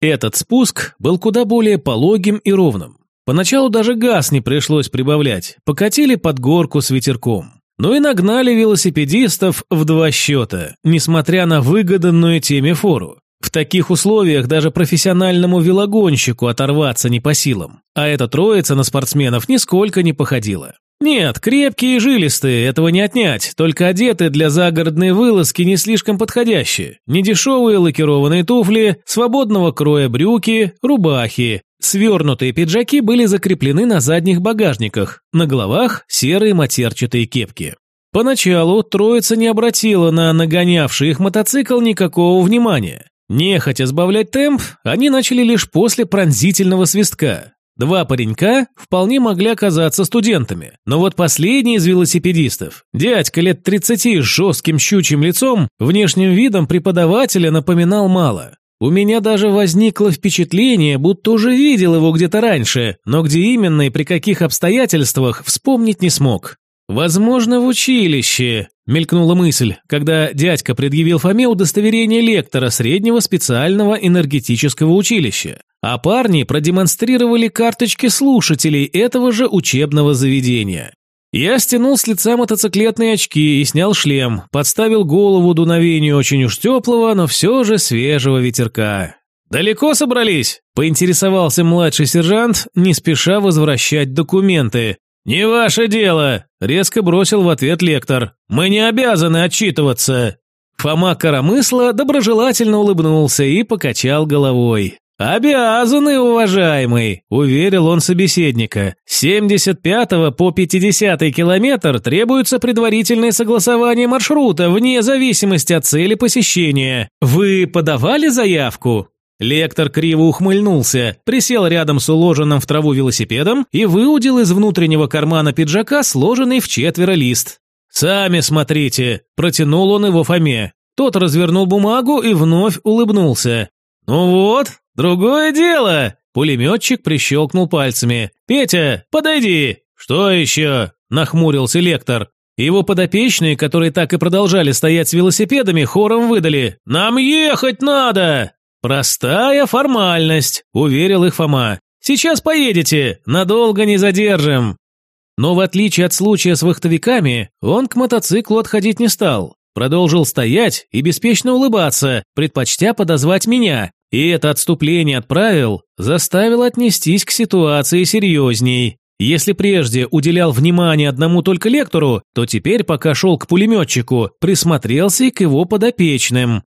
Этот спуск был куда более пологим и ровным. Поначалу даже газ не пришлось прибавлять, покатили под горку с ветерком. Но и нагнали велосипедистов в два счета, несмотря на выгоданную теме фору. В таких условиях даже профессиональному велогонщику оторваться не по силам, а эта троица на спортсменов нисколько не походила. Нет, крепкие и жилистые, этого не отнять, только одеты для загородной вылазки не слишком подходящие. Недешевые лакированные туфли, свободного кроя брюки, рубахи. Свернутые пиджаки были закреплены на задних багажниках, на головах серые матерчатые кепки. Поначалу троица не обратила на нагонявший их мотоцикл никакого внимания. Нехотя сбавлять темп, они начали лишь после пронзительного свистка. Два паренька вполне могли оказаться студентами, но вот последний из велосипедистов, дядька лет 30 с жестким щучьим лицом, внешним видом преподавателя напоминал мало. У меня даже возникло впечатление, будто уже видел его где-то раньше, но где именно и при каких обстоятельствах вспомнить не смог. «Возможно, в училище», – мелькнула мысль, когда дядька предъявил Фоме удостоверение лектора среднего специального энергетического училища, а парни продемонстрировали карточки слушателей этого же учебного заведения. Я стянул с лица мотоциклетные очки и снял шлем, подставил голову дуновению очень уж теплого, но все же свежего ветерка. «Далеко собрались?» – поинтересовался младший сержант, не спеша возвращать документы, «Не ваше дело!» – резко бросил в ответ лектор. «Мы не обязаны отчитываться!» Фома Коромысла доброжелательно улыбнулся и покачал головой. «Обязаны, уважаемый!» – уверил он собеседника. «С 75 по 50 километр требуется предварительное согласование маршрута вне зависимости от цели посещения. Вы подавали заявку?» Лектор криво ухмыльнулся, присел рядом с уложенным в траву велосипедом и выудил из внутреннего кармана пиджака сложенный в четверо лист. «Сами смотрите», – протянул он его Фоме. Тот развернул бумагу и вновь улыбнулся. «Ну вот, другое дело!» Пулеметчик прищелкнул пальцами. «Петя, подойди!» «Что еще?» – нахмурился лектор. Его подопечные, которые так и продолжали стоять с велосипедами, хором выдали. «Нам ехать надо!» «Простая формальность», – уверил их Фома. «Сейчас поедете, надолго не задержим». Но в отличие от случая с вахтовиками, он к мотоциклу отходить не стал. Продолжил стоять и беспечно улыбаться, предпочтя подозвать меня. И это отступление от правил заставило отнестись к ситуации серьезней. Если прежде уделял внимание одному только лектору, то теперь, пока шел к пулеметчику, присмотрелся и к его подопечным.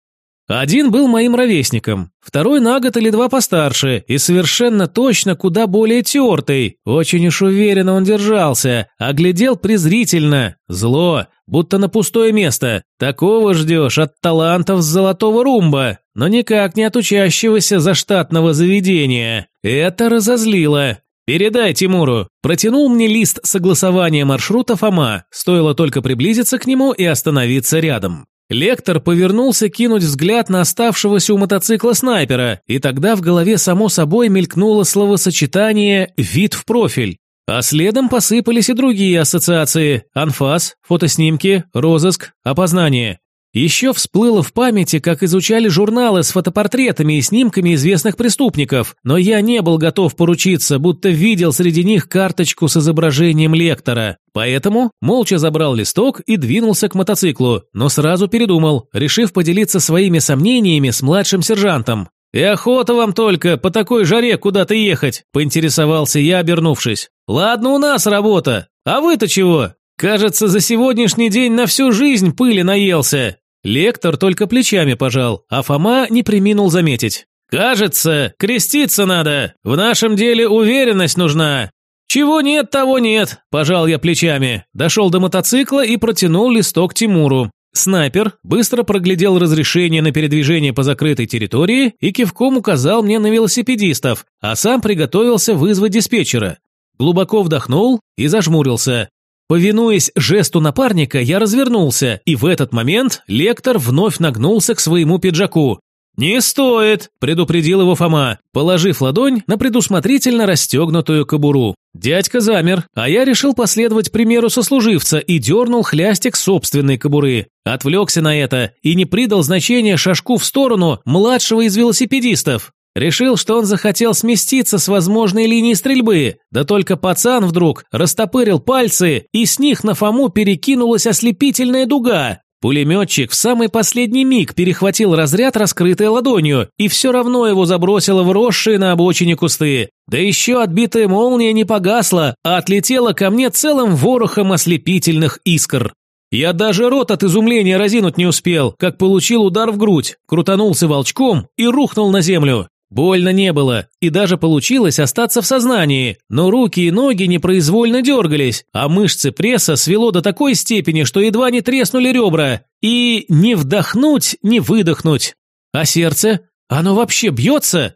Один был моим ровесником, второй на год или два постарше и совершенно точно куда более тертый. Очень уж уверенно он держался, оглядел презрительно, зло, будто на пустое место. Такого ждешь от талантов с золотого румба, но никак не от учащегося заштатного заведения. Это разозлило. «Передай Тимуру». Протянул мне лист согласования маршрута Фома, стоило только приблизиться к нему и остановиться рядом. Лектор повернулся кинуть взгляд на оставшегося у мотоцикла снайпера, и тогда в голове само собой мелькнуло словосочетание «вид в профиль». А следом посыпались и другие ассоциации – анфас, фотоснимки, розыск, опознание. Еще всплыло в памяти, как изучали журналы с фотопортретами и снимками известных преступников, но я не был готов поручиться, будто видел среди них карточку с изображением лектора. Поэтому молча забрал листок и двинулся к мотоциклу, но сразу передумал, решив поделиться своими сомнениями с младшим сержантом. «И охота вам только по такой жаре куда-то ехать», – поинтересовался я, обернувшись. «Ладно, у нас работа. А вы-то чего? Кажется, за сегодняшний день на всю жизнь пыли наелся. Лектор только плечами пожал, а Фома не приминул заметить. «Кажется, креститься надо. В нашем деле уверенность нужна. «Чего нет, того нет», – пожал я плечами. Дошел до мотоцикла и протянул листок Тимуру. Снайпер быстро проглядел разрешение на передвижение по закрытой территории и кивком указал мне на велосипедистов, а сам приготовился вызвать диспетчера. Глубоко вдохнул и зажмурился. Повинуясь жесту напарника, я развернулся, и в этот момент лектор вновь нагнулся к своему пиджаку. «Не стоит!» – предупредил его Фома, положив ладонь на предусмотрительно расстегнутую кобуру. Дядька замер, а я решил последовать примеру сослуживца и дернул хлястик собственной кобуры. Отвлекся на это и не придал значения шажку в сторону младшего из велосипедистов. Решил, что он захотел сместиться с возможной линии стрельбы, да только пацан вдруг растопырил пальцы, и с них на Фому перекинулась ослепительная дуга. Пулеметчик в самый последний миг перехватил разряд, раскрытой ладонью, и все равно его забросило в росшие на обочине кусты. Да еще отбитая молния не погасла, а отлетела ко мне целым ворохом ослепительных искр. Я даже рот от изумления разинуть не успел, как получил удар в грудь, крутанулся волчком и рухнул на землю. Больно не было, и даже получилось остаться в сознании, но руки и ноги непроизвольно дергались, а мышцы пресса свело до такой степени, что едва не треснули ребра. И не вдохнуть, не выдохнуть. А сердце? Оно вообще бьется?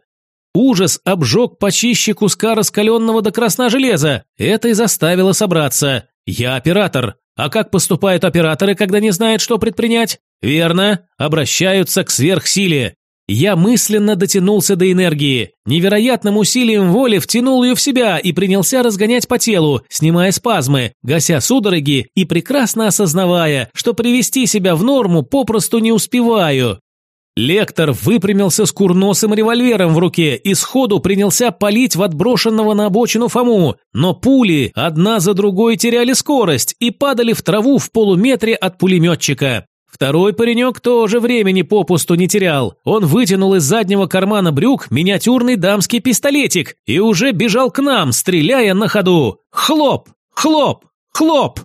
Ужас обжег почище куска раскаленного до красна железа. Это и заставило собраться. Я оператор. А как поступают операторы, когда не знают, что предпринять? Верно, обращаются к сверхсиле. Я мысленно дотянулся до энергии, невероятным усилием воли втянул ее в себя и принялся разгонять по телу, снимая спазмы, гася судороги и прекрасно осознавая, что привести себя в норму попросту не успеваю. Лектор выпрямился с курносым револьвером в руке и сходу принялся палить в отброшенного на обочину Фому, но пули одна за другой теряли скорость и падали в траву в полуметре от пулеметчика. Второй паренек тоже времени попусту не терял. Он вытянул из заднего кармана брюк миниатюрный дамский пистолетик и уже бежал к нам, стреляя на ходу. Хлоп! Хлоп! Хлоп!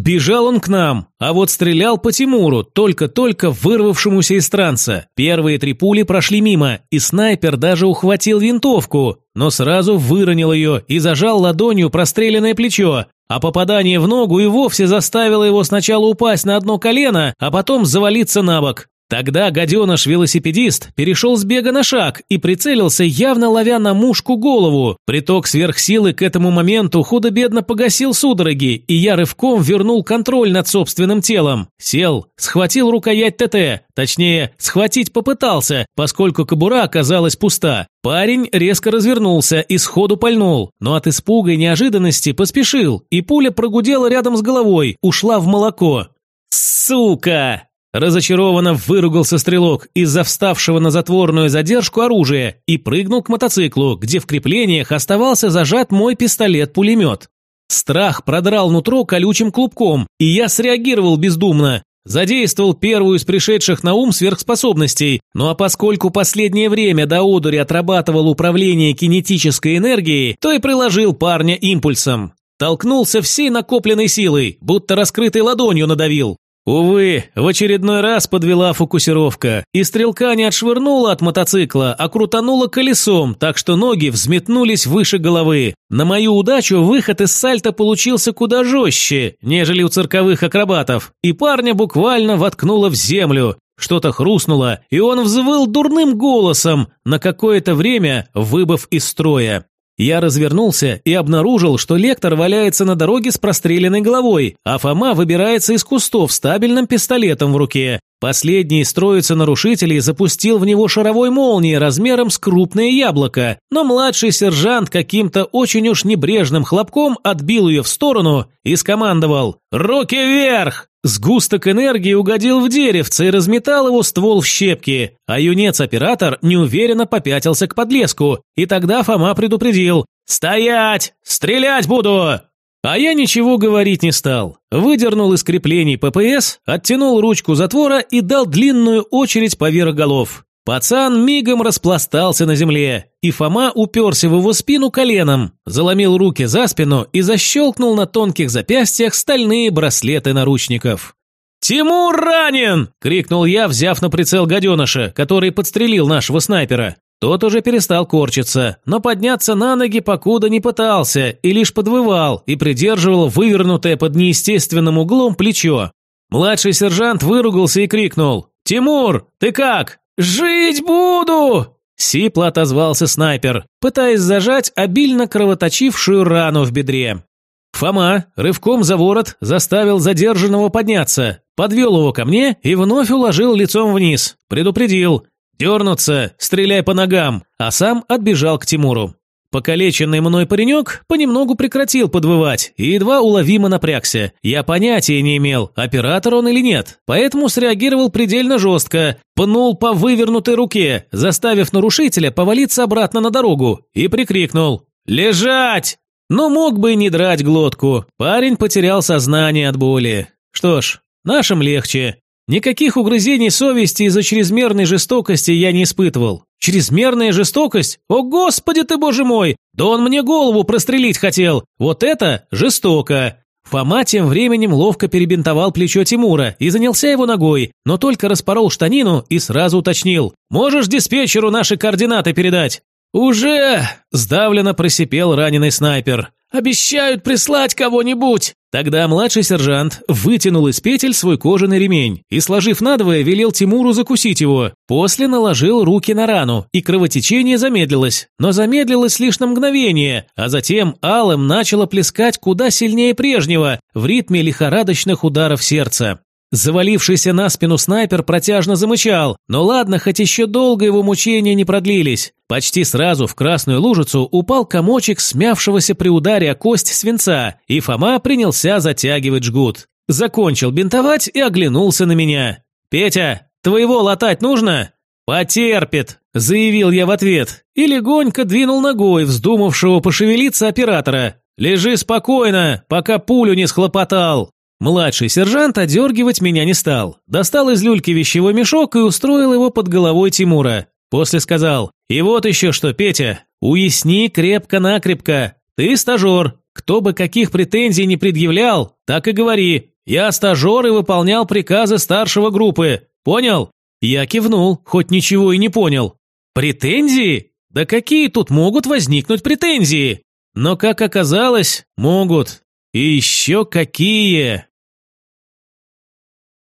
Бежал он к нам, а вот стрелял по Тимуру, только-только вырвавшемуся из транса. Первые три пули прошли мимо, и снайпер даже ухватил винтовку, но сразу выронил ее и зажал ладонью простреленное плечо, а попадание в ногу и вовсе заставило его сначала упасть на одно колено, а потом завалиться на бок. Тогда гаденыш-велосипедист перешел с бега на шаг и прицелился, явно ловя на мушку голову. Приток сверхсилы к этому моменту худо-бедно погасил судороги, и я рывком вернул контроль над собственным телом. Сел, схватил рукоять ТТ, точнее, схватить попытался, поскольку кобура оказалась пуста. Парень резко развернулся и сходу пальнул, но от испуга и неожиданности поспешил, и пуля прогудела рядом с головой, ушла в молоко. «Сука!» Разочарованно выругался стрелок из-за вставшего на затворную задержку оружия и прыгнул к мотоциклу, где в креплениях оставался зажат мой пистолет-пулемет. Страх продрал нутро колючим клубком, и я среагировал бездумно. Задействовал первую из пришедших на ум сверхспособностей, ну а поскольку последнее время до одури отрабатывал управление кинетической энергией, то и приложил парня импульсом. Толкнулся всей накопленной силой, будто раскрытой ладонью надавил. Увы, в очередной раз подвела фокусировка, и стрелка не отшвырнула от мотоцикла, а крутанула колесом, так что ноги взметнулись выше головы. На мою удачу выход из сальта получился куда жестче, нежели у цирковых акробатов, и парня буквально воткнуло в землю. Что-то хрустнуло, и он взвыл дурным голосом, на какое-то время выбыв из строя. Я развернулся и обнаружил, что лектор валяется на дороге с простреленной головой, а Фома выбирается из кустов с табельным пистолетом в руке. Последний из троицы нарушителей запустил в него шаровой молнии размером с крупное яблоко, но младший сержант каким-то очень уж небрежным хлопком отбил ее в сторону и скомандовал «Руки вверх!». Сгусток энергии угодил в деревце и разметал его ствол в щепки, а юнец-оператор неуверенно попятился к подлеску, и тогда Фома предупредил «Стоять! Стрелять буду!». А я ничего говорить не стал. Выдернул из креплений ППС, оттянул ручку затвора и дал длинную очередь поверх голов. Пацан мигом распластался на земле, и Фома уперся в его спину коленом, заломил руки за спину и защелкнул на тонких запястьях стальные браслеты наручников. «Тимур ранен!» – крикнул я, взяв на прицел гаденыша, который подстрелил нашего снайпера. Тот уже перестал корчиться, но подняться на ноги покуда не пытался и лишь подвывал и придерживал вывернутое под неестественным углом плечо. Младший сержант выругался и крикнул. «Тимур, ты как? Жить буду!» Сипло отозвался снайпер, пытаясь зажать обильно кровоточившую рану в бедре. Фома рывком за ворот заставил задержанного подняться, подвел его ко мне и вновь уложил лицом вниз. Предупредил. «Дернуться, стреляй по ногам», а сам отбежал к Тимуру. Покалеченный мной паренек понемногу прекратил подвывать и едва уловимо напрягся. Я понятия не имел, оператор он или нет, поэтому среагировал предельно жестко, пнул по вывернутой руке, заставив нарушителя повалиться обратно на дорогу, и прикрикнул «Лежать!». Но мог бы и не драть глотку, парень потерял сознание от боли. Что ж, нашим легче. Никаких угрызений совести из-за чрезмерной жестокости я не испытывал. Чрезмерная жестокость? О, господи ты, боже мой! Да он мне голову прострелить хотел! Вот это жестоко! Фома тем временем ловко перебинтовал плечо Тимура и занялся его ногой, но только распорол штанину и сразу уточнил. «Можешь диспетчеру наши координаты передать?» «Уже!» – сдавленно просипел раненый снайпер. «Обещают прислать кого-нибудь!» Тогда младший сержант вытянул из петель свой кожаный ремень и, сложив надвое, велел Тимуру закусить его. После наложил руки на рану, и кровотечение замедлилось. Но замедлилось лишь на мгновение, а затем алым начало плескать куда сильнее прежнего, в ритме лихорадочных ударов сердца. Завалившийся на спину снайпер протяжно замычал, но ладно, хоть еще долго его мучения не продлились. Почти сразу в красную лужицу упал комочек смявшегося при ударе о кость свинца, и Фома принялся затягивать жгут. Закончил бинтовать и оглянулся на меня. «Петя, твоего латать нужно?» «Потерпит», – заявил я в ответ, и легонько двинул ногой вздумавшего пошевелиться оператора. «Лежи спокойно, пока пулю не схлопотал». Младший сержант одергивать меня не стал. Достал из люльки вещевой мешок и устроил его под головой Тимура. После сказал, «И вот еще что, Петя, уясни крепко-накрепко. Ты стажер. Кто бы каких претензий не предъявлял, так и говори. Я стажер и выполнял приказы старшего группы. Понял?» Я кивнул, хоть ничего и не понял. «Претензии? Да какие тут могут возникнуть претензии?» Но, как оказалось, могут. И еще какие!